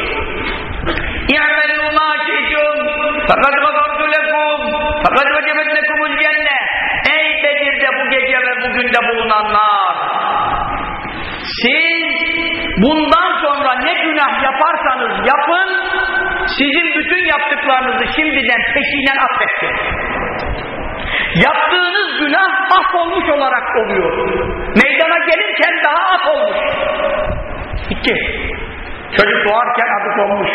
Speaker 1: اِعْمَلُوا مَا شِئْتُمْ فَقَدْ غَفَرْتُ لَكُمْ فَقَدْ وَجَبَتْ لَكُمُ الْجَنَّةِ Ey Bedir'de bu gece ve bugün de bulunanlar siz bundan sonra ne günah yaparsanız yapın sizin bütün yaptıklarınızı şimdiden peşinen affettim. Yaptığınız günah affolmuş olarak oluyor. Meydana gelirken daha affolmuş. İki. Çocuk doğarken adı konmuş.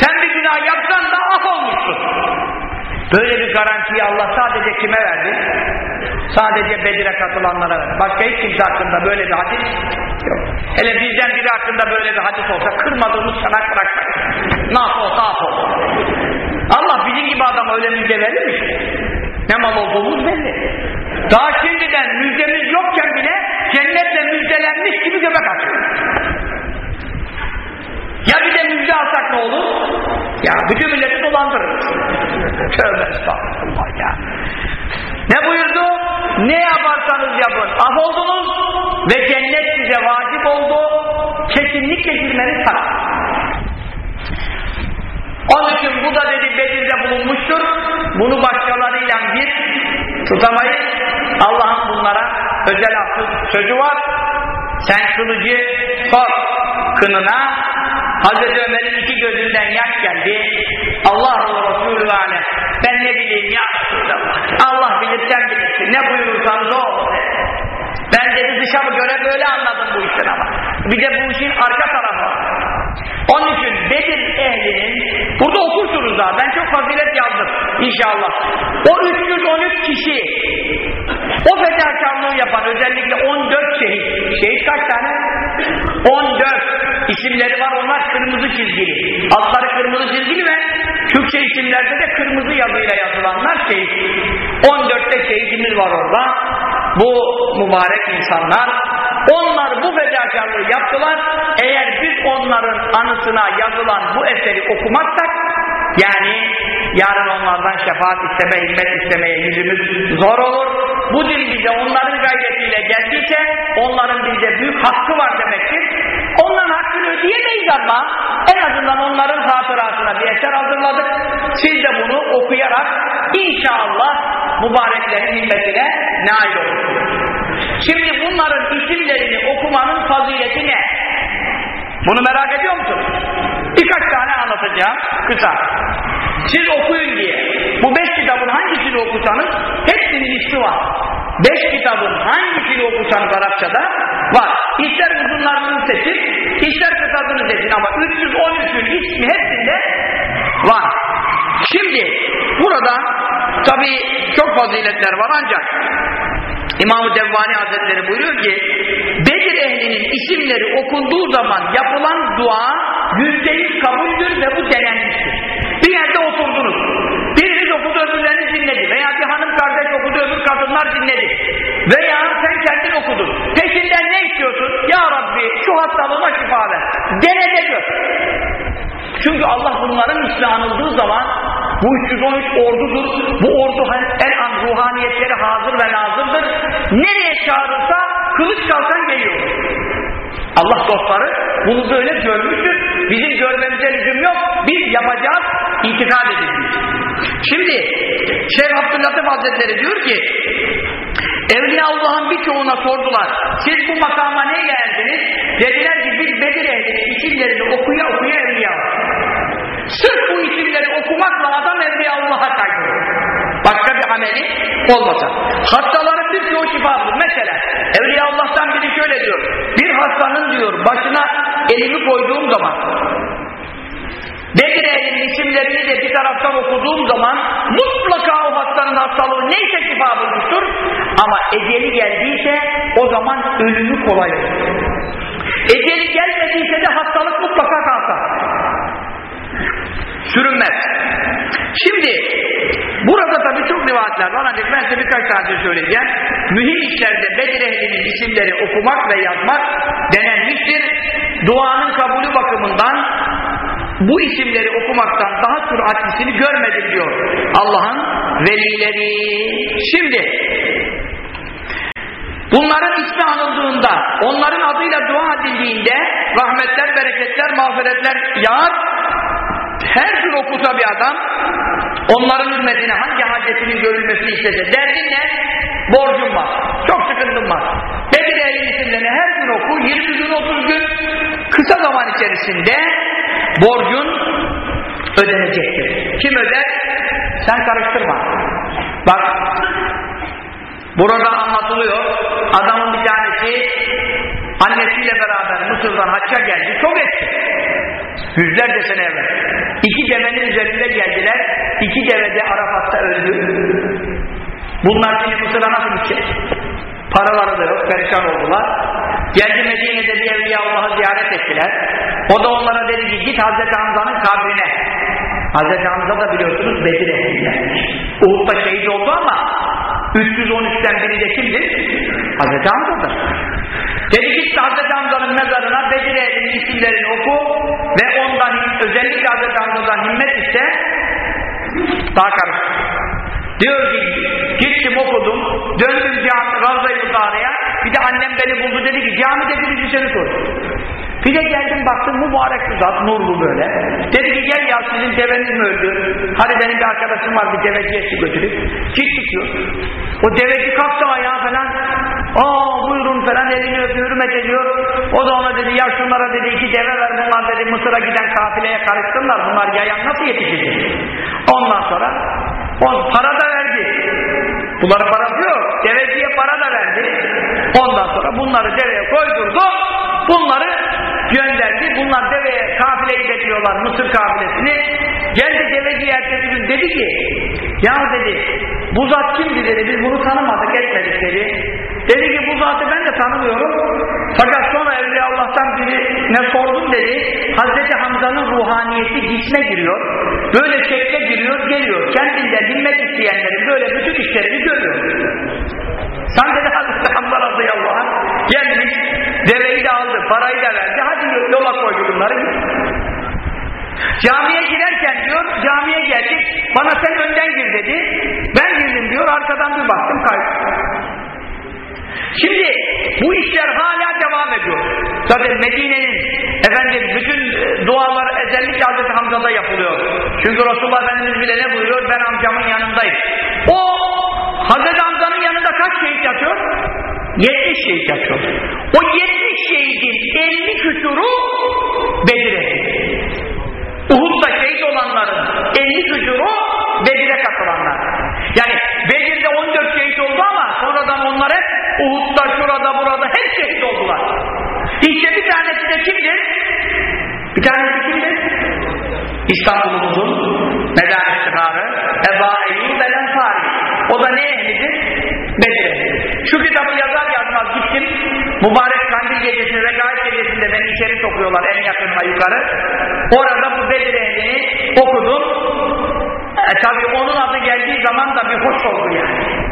Speaker 1: Sen bir günah yapsan da affolmuşsun. Böyle bir garantiyi Allah sadece kime verdi? Sadece Bedir'e katılanlara. Başka hiç kimse hakkında böyle bir hadis yok. Hele bizden biri hakkında böyle bir hadis olsa kırmadığımız sana bıraksak. Nasıl olsa af olur. Allah bizim gibi adama öyle müjde verir mi? Ne mal olduğumuz belli. Daha şimdiden müjdemiz yokken bile cennetle müjdelenmiş gibi göbek atıyor. Ya bir de müjde alsak ne olur? Ya bütün milleti dolandırırız. Tövbe estağfurullah ya. Ne buyurdu? Ne yaparsanız yapın. Af oldunuz ve cennet size vacip oldu. Kesinlikle girmeniz taraf. Onun için bu da dedi Bedir'de bulunmuştur. Bunu başkalarıyla bir tutamayız. Allah'ın bunlara özel affı sözü var. Sen kılıcı sor kınına. Hazreti Ömer'in iki gözünden yaş geldi. Allah Resulü alem. Ben ne bileyim ya Allah bilir sen bilirsin. Ne buyurursanız o olur. Ben dedi dışarı göre böyle anladım bu işin ama. Bir de bu işin arka tarafı var. Onun için Bedir ehlinin burada okursunuz daha. Ben çok fazilet yazdım inşallah. O 313 kişi o fedakarlığı yapan özellikle 14 şehit. Şehit kaç tane? 14 isimleri var onlar kırmızı çizgili. Altları kırmızı çizgili ve Türkçe isimlerde de kırmızı yazıyla yazılanlar şehit. 14'te şehidimiz var orada. Bu mübarek insanlar onlar bu fedakarlığı yaptılar. Eğer biz onların anısına yazılan bu eseri okumazsak yani yarın onlardan şefaat isteme, himmet istemeye yüzümüz zor olur. Bu din bize onların gayretiyle geldiyse onların bizde büyük hakkı var demektir. Onların hakkını ödeyemeyiz ama en azından onların hatırasına bir eser hazırladık. Siz de bunu okuyarak inşallah mübareklerin himmetine nail olursunuz. Şimdi bunların isimlerini okumanın fazileti ne? Bunu merak ediyor musunuz? Birkaç tane anlatacağım kısa. Siz okuyun diye. Bu beş kitabın hangisini okusanız hepsinin ismi var. Beş kitabın hangisini okusanız Arapçada var. İster uzunlarını seçin, ister kısasını seçin ama 313'ün ismi hepsinde var. Şimdi burada tabi çok faziletler var ancak İmam-ı Devvani Hazretleri buyuruyor ki Bedir ehlinin isimleri okunduğu zaman yapılan dua yüzde yüz kabuldür ve bu denenmiştir. Bir yerde oturdunuz. Okudu öbür kadınlar dinledi. Veya sen kendin okudun. Peşinden ne istiyorsun? Ya Rabbi şu hastalığıma şifa ver. Dene de gör. Çünkü Allah bunların ismi anıldığı zaman bu 313 ordudur. Bu ordu el an ruhaniyetleri hazır ve nazırdır. Nereye çağırırsa kılıç kalkan geliyor. Allah dostları bunu böyle görmüştür. Bizim görmemize lüzum yok. Biz yapacağız, itikad edeceğiz. Şimdi Şeyh Abdüllatif Hazretleri diyor ki Evliya Allah'ın birçoğuna sordular. Siz bu makama neyle erdiniz? Dediler ki biz Bedir isimlerini okuya okuya evliya Sırf bu isimleri okumakla adam Evliya Allah'a kaydırır. Başka bir ameli olmasa. Hastaların birçoğu şifa bulur. Mesela Evliya Allah'tan biri şöyle diyor. Bir hastanın diyor başına elimi koyduğum zaman Bedir ehlinin isimlerini de bir taraftan okuduğum zaman mutlaka o hastanın hastalığı neyse şifa bulmuştur. Ama eceli geldiyse o zaman ölümü kolay olur. Eceli gelmediyse de hastalık mutlaka kalkar. Sürünmez. Şimdi burada tabi çok rivayetler var ancak ben size birkaç tane söyleyeceğim. Mühim işlerde Bedir ehlinin isimleri okumak ve yazmak denenmiştir. Duanın kabulü bakımından bu isimleri okumaktan daha süratlisini görmedim diyor Allah'ın velileri. Şimdi bunların ismi anıldığında, onların adıyla dua edildiğinde rahmetler, bereketler, mağfiretler yağar. Her gün okusa bir adam onların hürmetine hangi hacetinin görülmesini istese derdin ne? Borcum var. Çok sıkıntım var. Bedir Ehlin isimlerini her gün oku. 20 gün 30 gün kısa zaman içerisinde borcun ödenecektir. Kim öder? Sen karıştırma. Bak burada anlatılıyor. Adamın bir tanesi annesiyle beraber Mısır'dan hacca geldi. Çok eski. Yüzlerce sene evvel. İki devenin üzerinde geldiler. İki deve de Arafat'ta öldü. Bunlar şimdi Mısır'a nasıl gidecek? Paraları da yok, perişan oldular. Geldi Medine'de bir Allah'ı ziyaret ettiler. O da onlara dedi ki git Hazreti Hamza'nın kabrine. Hazreti Hamza da biliyorsunuz Bedir ehlinden. Uhud'da şehit oldu ama 313'ten biri de kimdir? Hazreti Hamza'dır. Dedi git Hazreti Hamza'nın mezarına Bedir ehlinin isimlerini oku ve ondan özellikle Hazreti Hamza'dan himmet iste daha karıştır. Diyor ki gittim okudum döndüm Ravza-i bir de annem beni buldu dedi ki camide birisi seni sordu. Bir de geldim baktım mübarek bir zat nurlu böyle. Dedi ki gel ya sizin deveniz mi öldü? Hadi benim bir arkadaşım var bir deveci eşi götürüp. Gittik diyor. O deveci kalktı ayağa falan. Aa buyurun falan elini öpüyor hürmet ediyor. O da ona dedi ya şunlara dedi iki deve ver bunlar dedi Mısır'a giden kafileye karışsınlar. Bunlar yayan nasıl yetişecek? Ondan sonra on, para da verdi. Bunların parası yok. Deveciye para da verdi. Ondan sonra bunları deveye koydurdu. Bunları. Bunlar deveye kafileyi bekliyorlar. Mısır kafilesini. Geldi deveci ertesi gün dedi ki ya dedi bu zat kimdi dedi. Biz bunu tanımadık etmedik dedi. Dedi ki bu zatı ben de tanımıyorum. Fakat sonra Evliya Allah'tan biri ne sordum dedi. Hazreti Hamza'nın ruhaniyeti cisme giriyor. Böyle şekle giriyor geliyor. Kendinden himmet isteyenlerin böyle bütün işlerini görüyor. Sen dedi Hazreti Hamza radıyallahu anh gelmiş deveyi de aldı parayı da verdi hadi yola koydu Camiye girerken diyor, camiye geldik, bana sen önden gir dedi. Ben girdim diyor, arkadan bir baktım kayıp. Şimdi bu işler hala devam ediyor. Zaten Medine'nin efendim bütün e, dualar özellikle Hazreti Hamza'da yapılıyor. Çünkü Resulullah Efendimiz bile ne buyuruyor? Ben amcamın yanındayım. O Hazreti Hamza'nın yanında kaç şehit yatıyor? 70 şehit yatıyor. O 70 şehidin 50 küsuru Bedir'e. Uhud'da şehit olanların 50 küsuru Bedir'e katılanlar. Yani Bedir'de 14 şehit oldu ama sonradan onlar hep Uhud'da, şurada, burada hep şehit oldular. İşte bir tanesi de kimdir? Bir tanesi kimdir? İstanbul'umuzun medar istiharı Eba Eyyub el Ensari. O da ne ehlidir? Bedir ehlidir. Şu gittim. Mübarek kandil gecesinde, regaib gecesinde beni içeri sokuyorlar en yakınına yukarı. Orada bu Bedir okudum. E, tabi onun adı geldiği zaman da bir hoş oldu yani.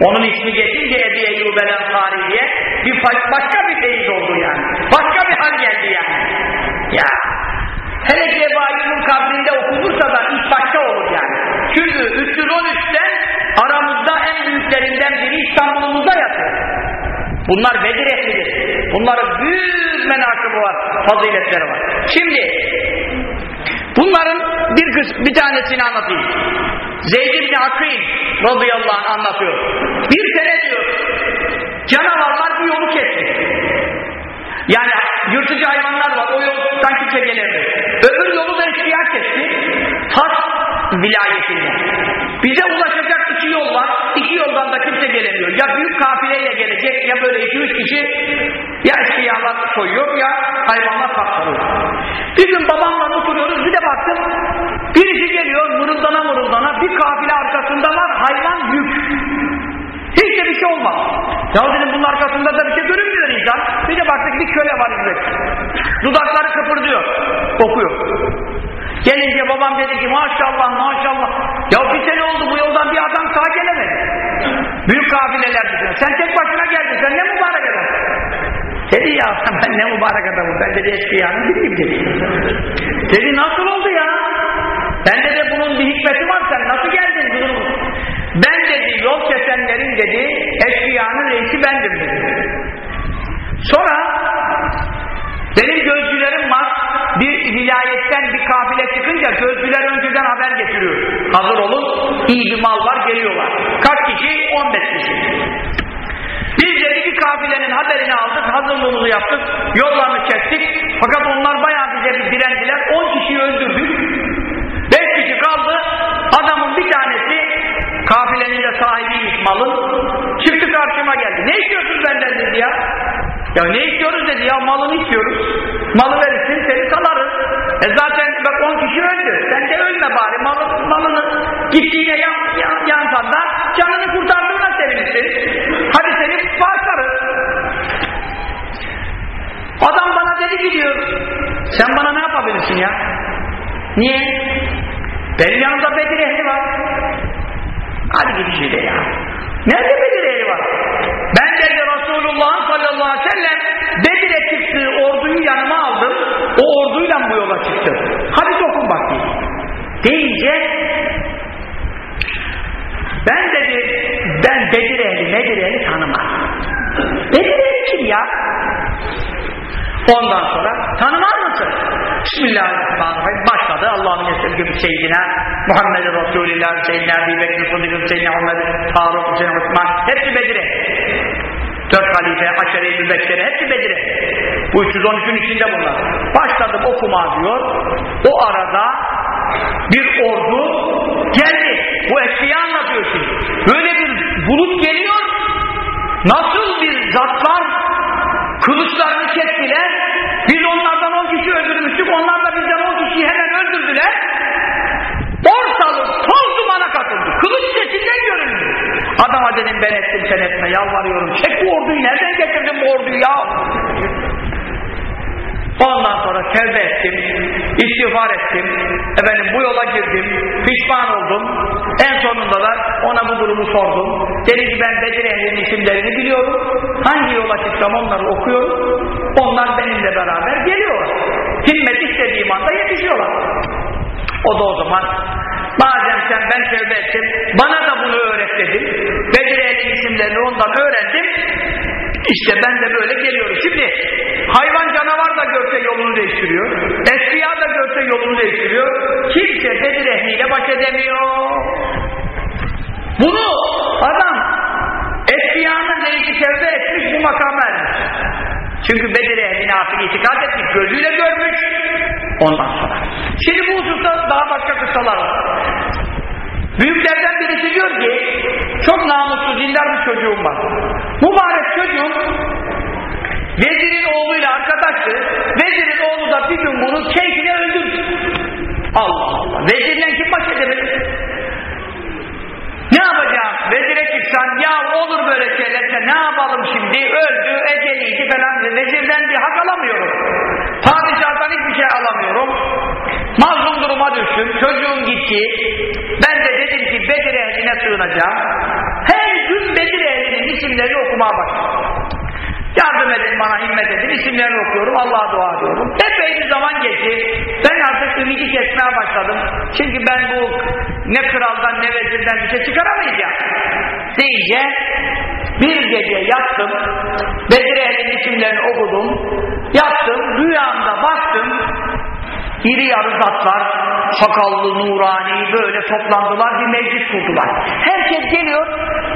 Speaker 1: Onun ismi geçince Ebi Eyyub el diye bir başka bir feyiz oldu yani. Başka bir hal geldi yani. Ya Hele ki Ebu Ayyub'un kabrinde okunursa da iş başka olur yani. Çünkü 313'ten aramızda en büyüklerinden biri İstanbul'umuzda yatıyor. Bunlar Bedir ehlidir. Bunların büyük menakıbı var, faziletleri var. Şimdi bunların bir kız, bir tanesini anlatayım. Zeyd ibn Akîm radıyallahu anh anlatıyor. Bir sene diyor canavarlar bir yolu kesti. Yani yırtıcı hayvanlar var, o yoldan kimse gelemiyor. Öbür yolu da eşkıya kesti. Fas vilayetinde. Bize ulaşacak yol var, iki yoldan da kimse gelemiyor. Ya büyük kafileyle gelecek, ya böyle iki üç kişi ya eşkıyalar soyuyor, ya hayvanlar patlarıyor. Bir gün babamla oturuyoruz, bir de baktım, birisi geliyor, mırıldana mırıldana, bir kafile arkasında var, hayvan yük. Hiç de bir şey olmaz. Ya dedim bunun arkasında da bir şey görünmüyor insan. Bir de baktık bir köle var hizmet. Dudakları kıpırdıyor. Okuyor. Gelince babam dedi ki maşallah maşallah. Ya bir sene oldu bu yoldan bir adam sağ gelemedi. Kafileler düşünüyor. Sen tek başına geldin. Sen ne mübarek adam. Dedi ya ben ne mübarek adamım. Ben dedi eşkıyanın biriyim dedi. Dedi nasıl oldu ya? Ben de bunun bir hikmeti var sen nasıl geldin? Ben dedi yol kesenlerin dedi eşkıyanın reisi bendim dedi. Sonra benim gözcülerim var bir vilayetten bir kafile çıkınca gözcüler önceden haber getiriyor. Hazır olun iyi bir mal var geliyorlar. Kaç kişi? 15 kişi. Biz dedi bir kafilenin haberini aldık, hazırlığımızı yaptık, yollarını çektik. Fakat onlar bayağı bize bir direndiler. 10 kişiyi öldürdük. 5 kişi kaldı. Adamın bir tanesi kafilenin de sahibiymiş malın. Çıktı karşıma geldi. Ne istiyorsun benden dedi ya. Ya ne istiyoruz dedi ya malını istiyoruz. Malı verirsin seni salarız. E zaten bak 10 kişi öldü. Sen de ölme bari. Malı, malını gittiğine yan, da canını kurtardığına sevinirsin. Hadi seni bağışlarız. Adam bana dedi ki sen bana ne yapabilirsin ya? Niye? Benim yanımda Bedir ehli var. Hadi git işe ya. Nerede Bedir ehli var? Ben dedi Resulullah sallallahu aleyhi ve sellem Bedir'e çıktığı orduyu yanıma aldım. O orduyla bu yola çıktım. Hadi dokun bakayım. Deyince ben dedi ben Bedir ehli, Bedir ehli tanımam. Bedir ehli kim ya? Ondan sonra tanımaz mısın? Bismillahirrahmanirrahim. Başladı. Allah'ın esir gibi Seyyidina Muhammed Resulillah, Seyyidina Ebi Bekir Sıddık, Seyyidina Ömer, Faruk, Seyyidina Osman. Hepsi Bedir'e. Dört halife, aşere-i mübeşşere hepsi Bedir'e. Bu 313'ün içinde bunlar. Başladım okuma diyor. O arada bir ordu geldi. Bu eşkıya anlatıyor şimdi. Böyle bir bulut geliyor. Nasıl bir zatlar kılıçlarını kestiler. Biz onlardan 10 kişi öldürmüştük. Onlar da bizden 10 kişiyi hemen öldürdüler. Ortalık toz dumana katıldı. Kılıç sesinden göründü. Adama dedim ben ettim sen etme yalvarıyorum. Çek bu orduyu nereden getirdin bu orduyu ya? Ondan sonra tevbe istiğfar ettim, efendim bu yola girdim, pişman oldum. En sonunda da ona bu durumu sordum. Dedi ki ben Bedir ehlinin isimlerini biliyorum. Hangi yola çıksam onları okuyorum. Onlar benimle beraber geliyorlar. Himmet istediğim imanda yetişiyorlar. O da o zaman Madem sen ben tövbe ettim, bana da bunu öğret dedim. Bedir Ehlin isimlerini ondan öğrendim. İşte ben de böyle geliyorum. Şimdi hayvan canavar da görse yolunu değiştiriyor. Eskiya da görse yolunu değiştiriyor. Kimse Bedir ehliyle baş edemiyor. Bunu adam eskiyanın neyse tevbe etmiş bu makam ermiş. Çünkü Bedir ehline artık itikad etmiş, gözüyle görmüş. Ondan sonra. Şimdi bu hususta daha başka kıssalar var. Büyüklerden birisi diyor ki, çok namuslu, dindar bir çocuğum var. Mübarek çocuğum, vezirin oğluyla arkadaştı. Vezirin oğlu da bir gün bunu keyfine öldürdü. Allah Allah. Vezirle kim baş edebilir? Ne yapacağım? Vezire çıksan ya olur böyle şeyler ne yapalım şimdi? Öldü, eceliydi falan. Vezirden bir hak alamıyorum. Padişahdan hiçbir şey alamıyorum. Mazlum duruma düştüm. Çocuğum gitti. Ben de dedim ki Bedir ehline sığınacağım. Her gün Bedir ehlinin isimlerini okumaya başladım. Yardım edin bana, himmet edin. İsimlerini okuyorum, Allah'a dua ediyorum. Epey bir zaman geçti. Ben artık ümidi kesmeye başladım. Çünkü ben bu ne kraldan ne vezirden bir şey çıkaramayacağım. Deyince bir gece yattım. Bedir Ehlin isimlerini okudum. Yattım, rüyamda baktım. İri yarı zatlar, sakallı, nurani böyle toplandılar, bir meclis kurdular. Herkes geliyor,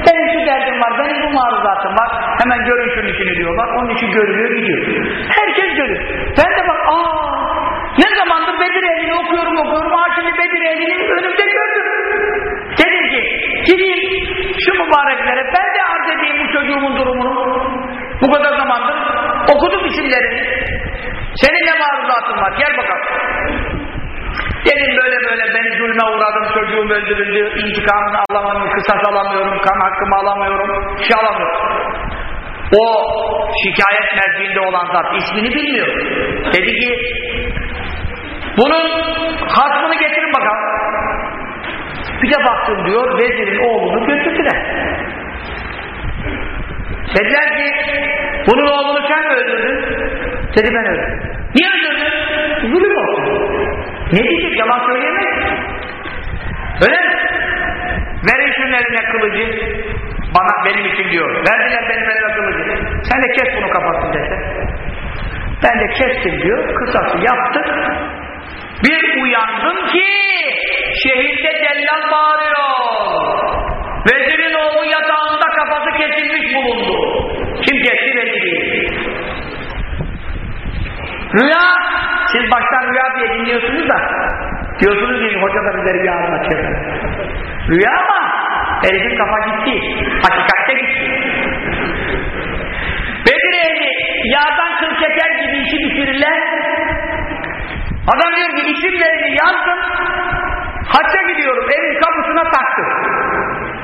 Speaker 1: benim şu derdim var, benim bu maruzatım var. Hemen görün şunun içini diyorlar, onun için görülüyor, gidiyor. Herkes görüyor. Ben de bak, aa, ne zamandır Bedir Ehlini okuyorum, okuyorum, aa şimdi Bedir Ehlini önümde gördüm. Dedim ki, gideyim şu mübareklere, ben de arz edeyim bu çocuğumun durumunu. Bu kadar zamandır okudum isimlerini. Senin ne maruzatın var? Gel bakalım. Dedim böyle böyle ben zulme uğradım, çocuğum öldürüldü, intikamını alamadım, kısas alamıyorum, kan hakkımı alamıyorum, şey alamıyorum. O şikayet merciinde olan zat ismini bilmiyor. Dedi ki bunun hasmını getirin bakalım. Bir de baktım diyor, vezirin oğlunu götürdüler. Dediler ki bunun oğlunu sen mi öldürdün? Dedi ben öldürdüm. Niye öldürdün? Zulüm olsun. Ne diyecek? Yalan söyleyemez. Öyle mi? Verin şunun eline kılıcı. Bana, benim için diyor. Verdiler benim elime kılıcı. Sen de kes bunu kapatsın dedi. Ben de kestim diyor. Kısası yaptık. Bir uyandım ki şehirde dellal bağırıyor. Vezirin oğlu yatağında kafası kesilmiş bulundu. Kim kesti belli değil. Rüya, siz baştan rüya diye dinliyorsunuz da diyorsunuz ki hoca da bize rüya anlatıyor. Rüya ama herifin kafa gitti. Hakikatte gitti. Bedir ehli yağdan kıl çeker gibi işi bitirirler. Adam diyor ki isimlerini yazdım. Hacca gidiyorum. Evin kapısına taktım.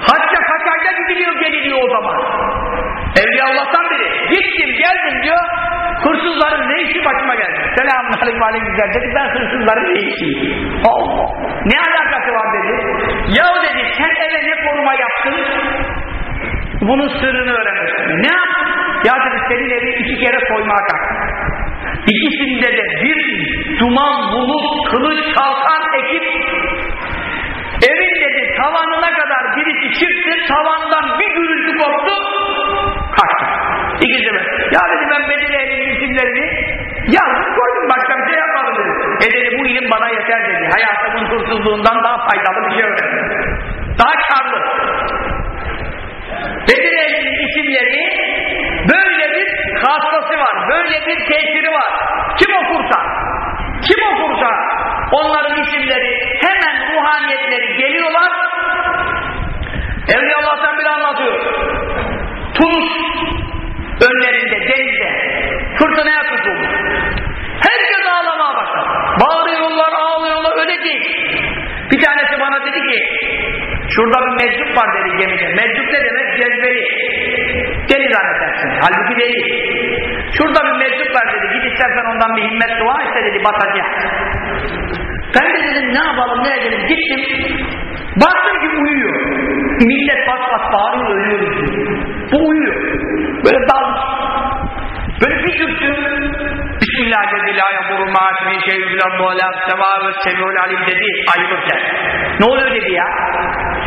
Speaker 1: Hacca kaçarda gidiliyor geliliyor o zaman. Evliya Allah'tan biri. Gittim geldim diyor. Hırsızların ne işi başıma geldi. Selamun aleyküm aleyküm dedi. Ben hırsızların ne işi? Allah. Ne alakası var dedi. Yahu dedi sen eve ne koruma yaptın? Bunun sırrını öğrenmek Ne yaptın? Ya dedi senin evi iki kere soymaya kalktım. İkisinde de bir duman, bulut, kılıç, kalkan ekip evin dedi tavanına kadar birisi çıktı, tavandan bir gürültü koptu, kaçtı. İkisi mi? Ya dedi ben Bedir Ehlinin isimlerini yazdım koydum, başka bir şey yapmadım dedi. E dedi bu ilim bana yeter dedi. Hayatımın hırsızlığından daha faydalı bir şey öğrendim. Daha karlı. Bedir Ehlinin isimleri böyle bir hastası var, böyle bir tesiri var. Kim okursa, kim okursa onların isimleri hemen ruhaniyetleri geliyorlar. Evliya Allah'tan biri anlatıyor. Tunus önlerinde, denizde fırtınaya tutulmuş. Herkes ağlamaya başladı. Bağırıyorlar, ağlıyorlar, öyle değil. Bir tanesi bana dedi ki, şurada bir meczup var dedi gemide. Meczup ne demek? Cezbeli. Deli zannedersin. Halbuki değil. Şurada bir meczup var dedi. Git istersen ondan bir himmet dua iste dedi. Batacak. Ben de dedim ne yapalım ne edelim. Gittim. Baktım ki uyuyor. Millet bas bas bağırıyor ölüyoruz. Bu uyuyor. Böyle dalmış. Böyle bir dürttüm. Bismillah dedi. Rabbi yamuru ma'asmi şeyhü filan muhala sema ve alim dedi ayrılırken. Ne oluyor dedi ya?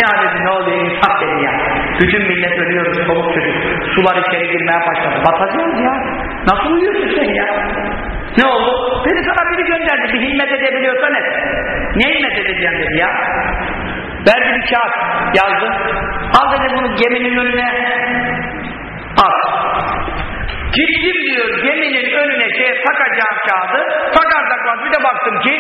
Speaker 1: Ya dedi ne oluyor insaf dedi ya. Bütün millet ölüyoruz çoluk çocuk. Sular içeri girmeye başladı. Batacağız ya. Nasıl uyuyorsun sen ya? Ne oldu? Dedi sana biri gönderdi. Bir himmet edebiliyorsan et. Ne himmet edeceğim dedi ya. Verdi bir kağıt yazdı. Al dedi bunu geminin önüne al. Gittim diyor geminin önüne şey takacağım kağıdı. Takar takmaz bir de baktım ki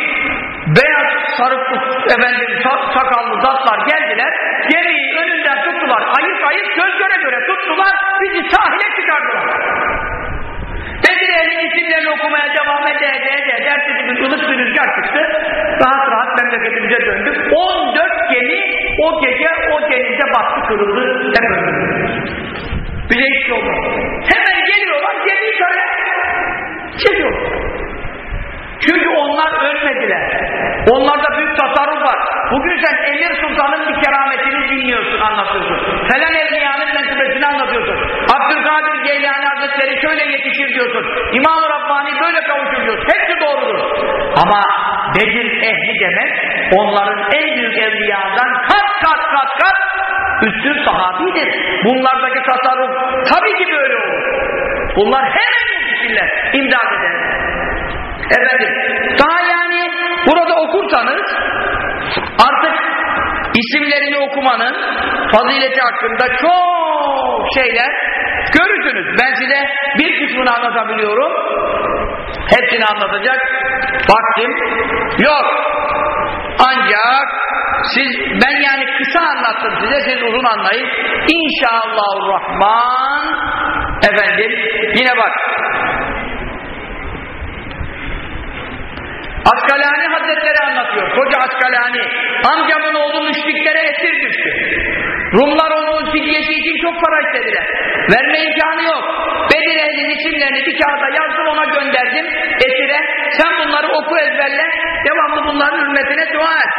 Speaker 1: beyaz sarıklı efendim sakallı zatlar geldiler. Gemiyi önünden tuttular. Ayıp ayıp göz göre göre tuttular. Bizi sahile çıkardılar. Bedir'in isimlerini okumaya devam ede ede ede dersi bir ılık bir rüzgar çıktı. Rahat rahat memleketimize döndük. 14 gemi o gece o denize battı kırıldı. Hep öldü. Bize hiç olmadı. Hemen geliyorlar gemiyi şöyle çekiyorlar. Çünkü onlar ölmediler. Onlarda büyük tasarruf var. Bugün sen Emir Sultan'ın bir kerametini dinliyorsun, anlatıyorsun. Falan Evliya'nın menkıbesini anlatıyorsun. Abdülkadir Geylani Hazretleri şöyle yetişir diyorsun. İmam-ı Rabbani böyle kavuşur diyorsun. Hepsi doğrudur. Ama Bedir ehli demek onların en büyük evliyadan kat kat kat kat üstün sahabidir. Bunlardaki tasarruf tabii ki böyle olur. Bunlar hemen yetişirler, imdad ederler. Efendim, daha yani burada okursanız artık isimlerini okumanın fazileti hakkında çok şeyler görürsünüz. Ben size bir kısmını anlatabiliyorum. Hepsini anlatacak vaktim yok. Ancak siz ben yani kısa anlattım size siz uzun anlayın. İnşallah Rahman efendim yine bak Askalani Hazretleri anlatıyor. Koca Askalani. Amcamın oğlu müşriklere esir düştü. Rumlar onun fidyesi için çok para istediler. Verme imkanı yok. Bedir ehlinin isimlerini bir kağıda yazdım ona gönderdim esire. Sen bunları oku ezberle. Devamlı bunların hürmetine dua et.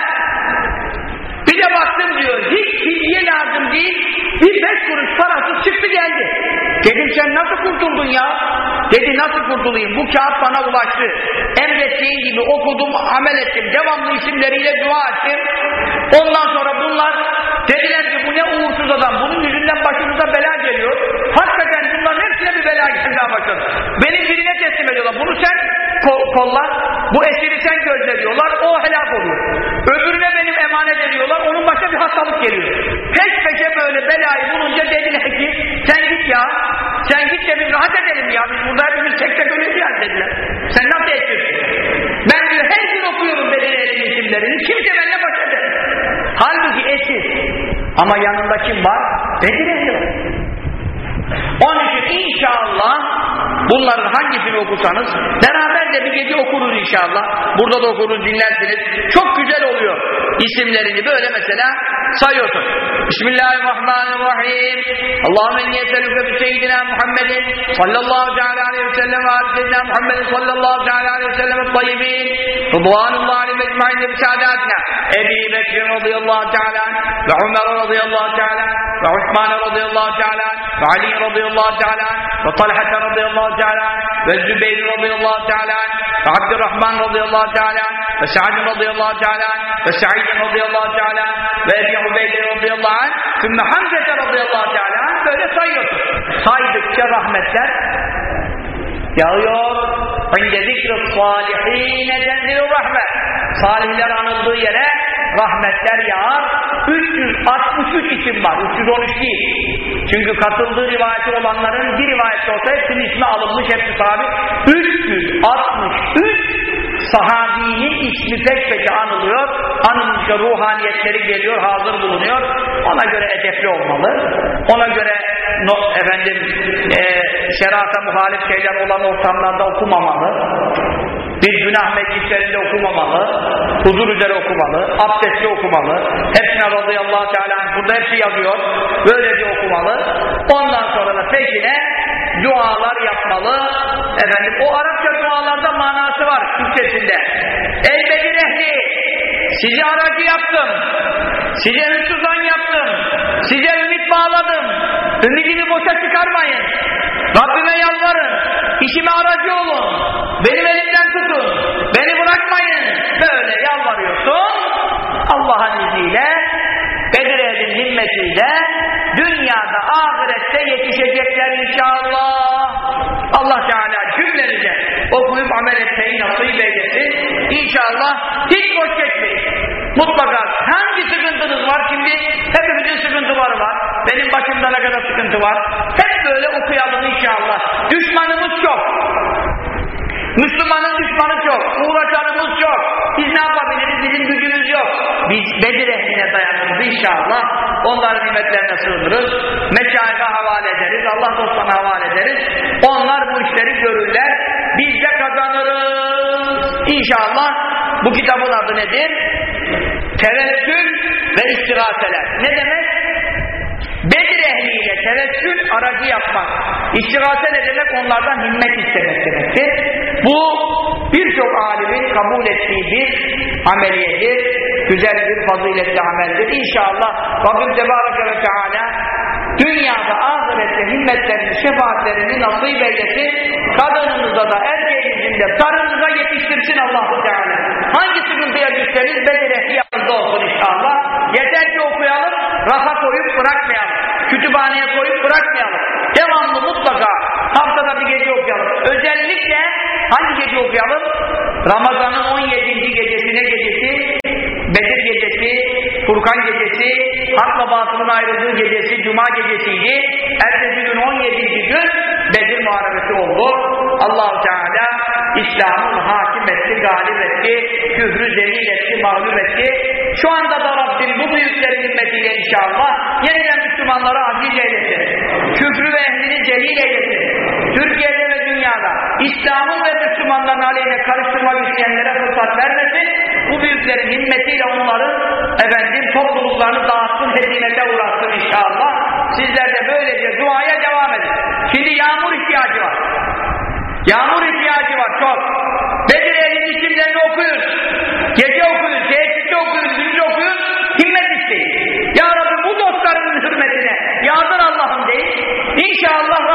Speaker 1: Bir de baktım diyor, hiç fidye lazım değil, bir beş kuruş parası çıktı geldi. Dedim sen nasıl kurtuldun ya? Dedi nasıl kurtulayım? Bu kağıt bana ulaştı. Emrettiğin gibi okudum, amel ettim. Devamlı isimleriyle dua ettim. Ondan sonra bunlar dediler ki bu ne uğursuz adam. Bunun yüzünden başımıza bela geliyor. Hakikaten bunların hepsine bir bela gelmeye başladı. Benim birine teslim ediyorlar. Bunu sen kolla. Bu esiri sen gözle diyorlar. O helak oluyor. Öbürüne benim emanet ediyorlar. Onun başka bir hastalık geliyor. Peş peşe böyle belayı bulunca dediler ki sen git ya. Sen git de biz rahat edelim ya. Biz burada hepimiz tek tek öleceğiz dediler. Sen nasıl ediyorsun? Ben diyor her gün okuyorum Bedir'in isimlerini. Kimse benimle baş eder. Halbuki esir. Ama yanında kim var? Bedir ehli var. Onun için inşallah bunların hangisini okusanız beraber de bir gece okuruz inşallah. Burada da okuruz dinlersiniz. Çok güzel oluyor isimlerini böyle mesela sayıyorsun. Bismillahirrahmanirrahim. Allahümme inni eselüke bi seyyidina Muhammedin sallallahu aleyhi ve sellem ve seyyidina Muhammedin sallallahu aleyhi ve sellem tayyibin. Rıdvanullah aleyhi mecmain ve saadatına. Ebi Bekir radıyallahu teala ve Ömer radıyallahu teala ve Osman radıyallahu teala ve Ali radıyallahu teala ve Talha radıyallahu teala ve Zübeyir radıyallahu teala ve Abdurrahman radıyallahu teala ve Sa'd radıyallahu teala ve Sa'id radıyallahu teala ve Ebi Ubeyde radıyallahu anh Sümme Hamze radıyallahu teala böyle sayıyorsun. Saydıkça rahmetler yağıyor. İnde zikri salihine tenzilü rahmet. Salihler anıldığı yere rahmetler yağar. 363 isim var. 313 değil. Çünkü katıldığı rivayeti olanların bir rivayette olsa hepsinin ismi alınmış, hepsi sabit. 363 sahabinin ismi pek peşe anılıyor. Anılmışça ruhaniyetleri geliyor, hazır bulunuyor. Ona göre edepli olmalı. Ona göre no, efendim e, şerata muhalif şeyler olan ortamlarda okumamalı. Bir günah meclislerinde okumamalı. Huzur üzere okumalı. Abdestli okumalı. Hepsine radıyallahu teala burada hepsi yazıyor. Böylece okumalı. Ondan sonra da peşine dualar yapmalı. Efendim o Arapça dualarda manası var Türkçesinde. Ey Bedir ehli sizi aracı yaptım. Size hüsnüzan yaptım. Size ümit bağladım. Ümidimi boşa çıkarmayın. Rabbime yalvarın. İşime aracı olun. Benim elimden olsun Allah'ın izniyle Bedir ehlin himmetiyle dünyada ahirette yetişecekler inşallah. Allah Teala cümlemize okuyup amel etmeyi nasip eylesin. İnşallah hiç boş geçmeyin. Mutlaka hangi sıkıntınız var şimdi? Hepimizin sıkıntıları var. Benim başımda ne kadar sıkıntı var. Hep böyle okuyalım inşallah. Düşmanımız çok. Müslümanın düşmanı çok. Uğraşanımız çok. Biz ne yapabiliriz? Bizim gücümüz yok. Biz Bedir ehline dayanırız inşallah. Onların nimetlerine sığınırız. Meşayika havale ederiz. Allah dostlarına havale ederiz. Onlar bu işleri görürler. Biz de kazanırız. İnşallah bu kitabın adı nedir? Tevessül ve istiraseler. Ne demek? Bedir ehliyle tevessül aracı yapmak. İstigase ne demek? Onlardan himmet istemek demektir. Bu birçok alimin kabul ettiği bir ameliyedir. Güzel bir faziletli ameldir. İnşallah Rabbim Tebareke ve Teala dünyada ahirette himmetlerini, şefaatlerini nasip eylesin. Kadınınıza da erkeğinizin de tarınıza yetiştirsin Allah-u Teala. Hangi sıkıntıya düşseniz Bedir ehli yanınızda olsun inşallah. Yeter ki okuyalım, rafa koyup bırakmayalım. Kütüphaneye koyup bırakmayalım. Devamlı mutlaka haftada bir gece okuyalım. Özellikle hangi gece okuyalım? Ramazan'ın 17. gecesi ne gecesi? Bedir gecesi, Furkan gecesi, Hak'la batılın ayrıldığı gecesi, Cuma gecesiydi. Ertesi gün 17. gün Bedir muharebesi oldu. Allahu Teala İslam'ı hakim etti, galip etti, küfrü zelil etti, mağlup etti. Şu anda da Rabbim bu büyüklerin himmetiyle inşallah yeniden Müslümanlara aziz eylesin. Küfrü ve ehlini celil eylesin. Türkiye'de İslam'ın ve Müslümanların aleyhine karıştırmak isteyenlere fırsat vermesin. Bu büyüklerin himmetiyle onların efendim topluluklarını dağıtsın, hezimete uğratsın inşallah. Sizler de böylece duaya devam edin. Şimdi yağmur ihtiyacı var. Yağmur ihtiyacı var çok. Bedir elin isimlerini okuyun. Gece okuyun, teheccüde okuyun, gündüz okuyun. Himmet isteyin. Ya Rabbi bu dostlarının hürmetine yardır Allah'ım deyin. İnşallah.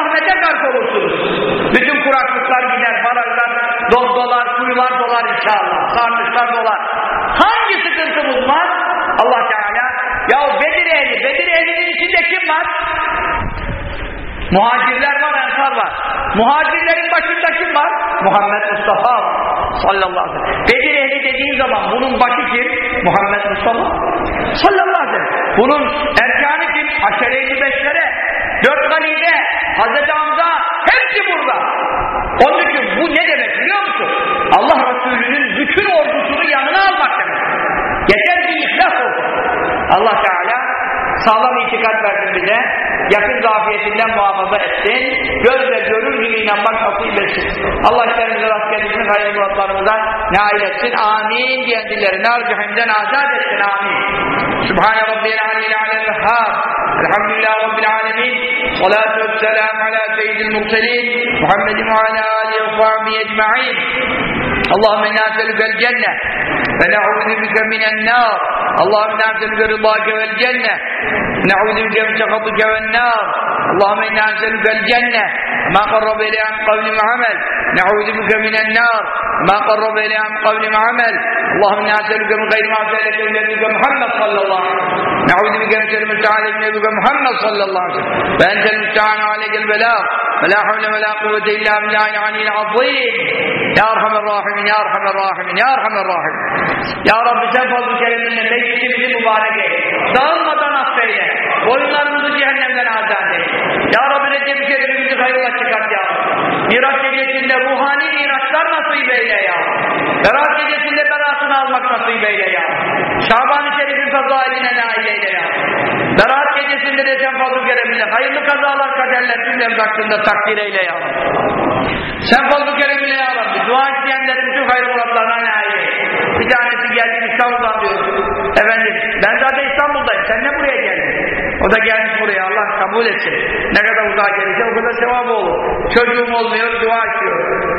Speaker 1: Bütün kuraklıklar gider, barajlar dolar, kuyular dolar inşallah. Sarnıçlar dolar. Hangi sıkıntımız var? Allah Teala ya Bedir ehli, Bedir ehlinin içinde kim var? Muhacirler var, ensar var. Muhacirlerin başında kim var? Muhammed Mustafa sallallahu aleyhi ve sellem. Bedir ehli dediğin zaman bunun başı kim? Muhammed Mustafa sallallahu aleyhi ve sellem. Bunun erkanı kim? Aşere-i beşlere, dört halife, Hazreti Hamza hepsi burada. Onun için bu ne demek biliyor musun? Allah Resulü'nün bütün ordusunu yanına almak demek. Yeter bir ihlas olsun. Allah Teala sağlam itikat versin bize yakın zafiyetinden muhafaza etsin, gözle görür gibi inanmak nasip etsin. Allah işlerimize rast getirsin, hayırlı muratlarımıza nail etsin. Amin diyen dilleri nar cehimden azat etsin. Amin. Sübhane Rabbiyel Aleyhi Aleyhi Vehhab. Elhamdülillah Rabbil Alemin. والصلاة والسلام على سيد المرسلين محمد وعلى آله وصحبه أجمعين. اللهم إنا نسألك الجنة فنعوذ بك من النار. اللهم إنا نسألك رضاك والجنة نعوذ بك من سخطك والنار. اللهم إنا نسألك الجنة ما قرب إليها من قول وعمل نعوذ بك من النار. ما قرب إليها من قول وعمل اللهم إنا نسألك من غير ما سألك من نبيك محمد صلى الله عليه وسلم. نعوذ بك من شر المستعان من نبيك محمد صلى الله عليه وسلم. فأنت المستعان عليك البلاغ. فلا حول ولا قوة إلا بالله العلي العظيم. يا أرحم الراحمين يا أرحم الراحمين يا أرحم الراحمين. يا رب sen fazl-ı keriminle meclisimizi mübarek eyle. Dağılmadan affeyle. Boyunlarımızı cehennemden azat eyle. Ya Rabbi Recep-i Şerifimizi hayırla çıkart ya Miraç gecesinde ruhani miraçlar nasip eyle ya. Berat gecesinde beratını almak nasip eyle ya. Şaban-ı Şerif'in fazailine nail eyle ya. Berat gecesinde de sen fazl-ı kereminle hayırlı kazalar kaderler cümlemiz hakkında takdir eyle ya Sen fazl-ı kereminle ya Rabbi dua isteyenlerin bütün hayır muratlarına nail eyle Bir tanesi geldi İstanbul'dan diyor Efendim ben zaten İstanbul'dayım sen ne buraya geldin o da gelmiş buraya Allah kabul etsin. Ne kadar uzağa gelirse o kadar sevabı olur. Çocuğum olmuyor, dua ediyor.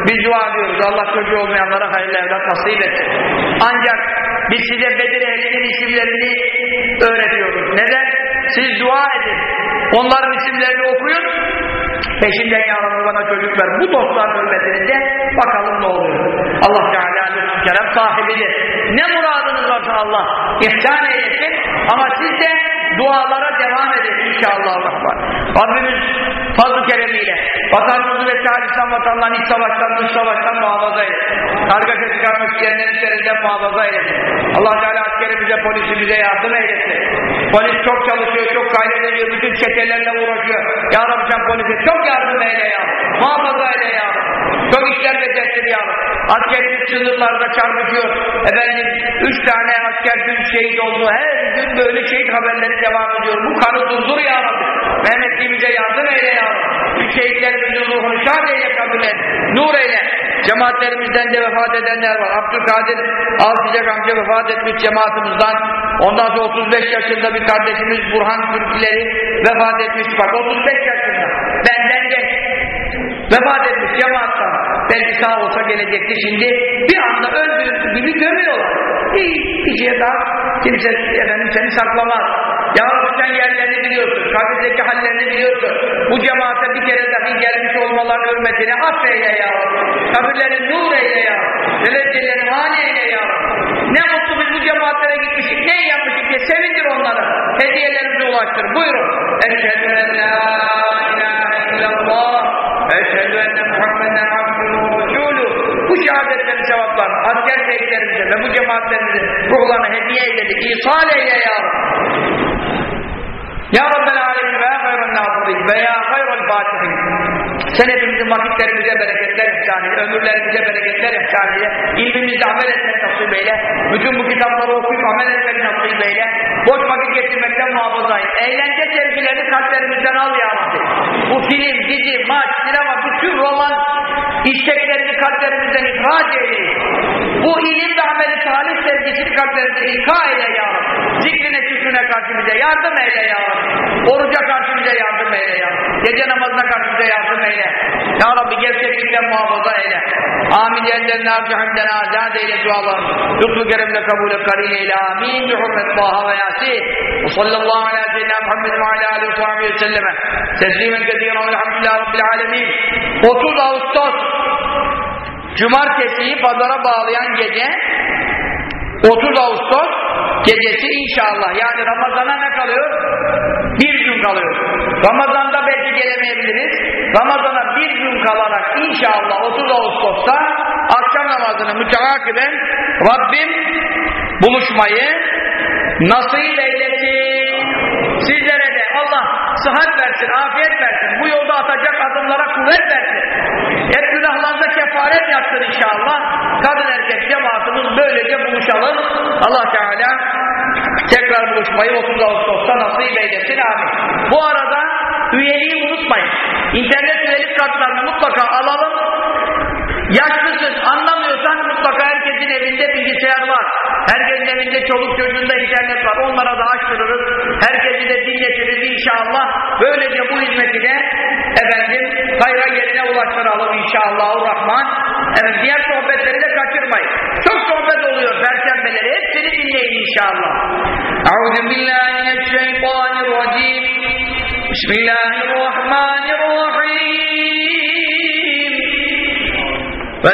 Speaker 1: Biz dua ediyoruz. Allah çocuğu olmayanlara hayırlı evlat nasip etsin. Ancak biz size Bedir ehlinin isimlerini öğretiyoruz. Neden? Siz dua edin. Onların isimlerini okuyun. Peşinden ya Rabbi bana çocuk ver. Bu dostların hürmetinde bakalım ne oluyor. Allah Teala lütfü kerem sahibidir. Ne muradınız varsa Allah ihsan eylesin. Ama siz de dualara devam edelim inşallah. Rabbimiz fazl-ı keremiyle vatanımızı ve İslam vatanlarını iç savaştan, dış savaştan muhafaza eylesin. Kargaşa çıkarmak isteyenlerin muhafaza eylesin. Allah Teala askerimize, polisimize yardım eylesin. Polis çok çalışıyor, çok gayret ediyor, bütün çetelerle uğraşıyor. Ya Rabbi sen polise çok yardım eyle ya. Muhafaza eyle ya. Çok işler becertir ya. Askerimiz sınırlarda çarpışıyor. Efendim, üç tane asker dün şehit oldu. Her gün böyle şehit haberleri devam ediyor. Bu kanı durdur ya Rabbi. Mehmetliğimize yardım eyle ya Rabbi. Şehitlerimizin ruhunu şad eyle kabul et. Nur eyle. Cemaatlerimizden de vefat edenler var. Abdülkadir Altıcak amca vefat etmiş cemaatimizden. Ondan sonra 35 yaşında bir kardeşimiz Burhan Türkleri vefat etmiş. Bak 35 yaşında. Benden genç. Vefat etmiş cemaattan. Belki sağ olsa gelecekti şimdi. Bir anda öldüğü gibi gömüyorlar. İyi, ikiye daha kimse efendim seni saklamaz. Ya sen yerlerini biliyorsun, kabirdeki hallerini biliyorsun. Bu cemaate bir kere dahi gelmiş olmaların hürmetine affeyle ya. Kabirleri nur eyle ya. Teveccühlerini hane eyle ya. Ne mutlu biz bu cemaatlere gitmişik, ne yapmışık diye sevindir onları. Hediyelerimizi ulaştır. Buyurun. Eşhedü en la ilahe illallah. Eşhedü enne Muhammeden abdühü resulü. Bu şehadetlerin sevaplarını asker şehitlerimize ve bu cemaatlerimizin ruhlarına hediye eyledik. İsal eyle ya Ya Rabbel Alemin ve ya hayran nasirin ve ya hayran fatihin. Sen hepimizin vakitlerimize bereketler ihsan eyle, ömürlerimize bereketler ihsan eyle, ilmimizle amel etmek nasip eyle, bütün bu kitapları okuyup amel etmek nasip eyle, boş vakit geçirmekten muhafaza et. Eğlence sevgilerini kalplerimizden al ya Rabbi. Bu film, dizi, maç, sinema, bütün roman isteklerini kalplerimizden ihraç eyle. Bu ilim ve ameli salih sevgisini kalplerimizden ilka eyle ya. Zikrine, şükrüne karşı bize yardım eyle ya Rabbi. Oruca karşı bize yardım eyle ya Rabbi. Gece namazına karşı bize yardım eyle. Ya Rabbi gevşeklikten muhafaza eyle. Amin yerlerine harcı hamden azad eyle dualarını. Lütfu keremle kabul et karin eyle. Amin. Bi hurmet Taha ve Yasin. Ve sallallahu ala seyyidina Muhammed ve ala aleyhi ve sahibi ve selleme. Teslimen kediren velhamdülillah Rabbil alemin. 30 Ağustos Cumartesiyi pazara bağlayan gece 30 Ağustos gecesi inşallah yani Ramazan'a ne kalıyor? Bir gün kalıyor. Ramazan'da belki gelemeyebiliriz. Ramazan'a bir gün kalarak inşallah 30 Ağustos'ta akşam namazını müteakiben Rabbim buluşmayı nasip eylesin. Sizlere de Allah sıhhat versin, afiyet versin. Bu yolda atacak adımlara kuvvet versin. Kefaret yapsın inşallah. Kadın erkek cemaatimiz böylece buluşalım. Allah Teala tekrar buluşmayı 30 Ağustos'ta nasip eylesin. Amin. Bu arada üyeliği unutmayın. İnternet üyelik kartlarını mutlaka alalım. Yaşlısın, anlamıyorsan mutlaka herkesin evinde bilgisayar var. Herkesin evinde çoluk çocuğunda internet var. Onlara da açtırırız. Herkesi de dinletiriz inşallah. Böylece bu hizmeti de efendim hayra yerine ulaştıralım inşallah rahman. Evet, diğer sohbetleri de kaçırmayın. Çok sohbet oluyor perşembeleri. Hepsini dinleyin inşallah. Euzubillahimineşşeytanirracim. Bismillahirrahmanirrahim.
Speaker 2: Ve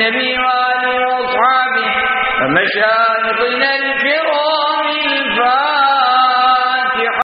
Speaker 2: النبي وآله وأصحابه ومشايخنا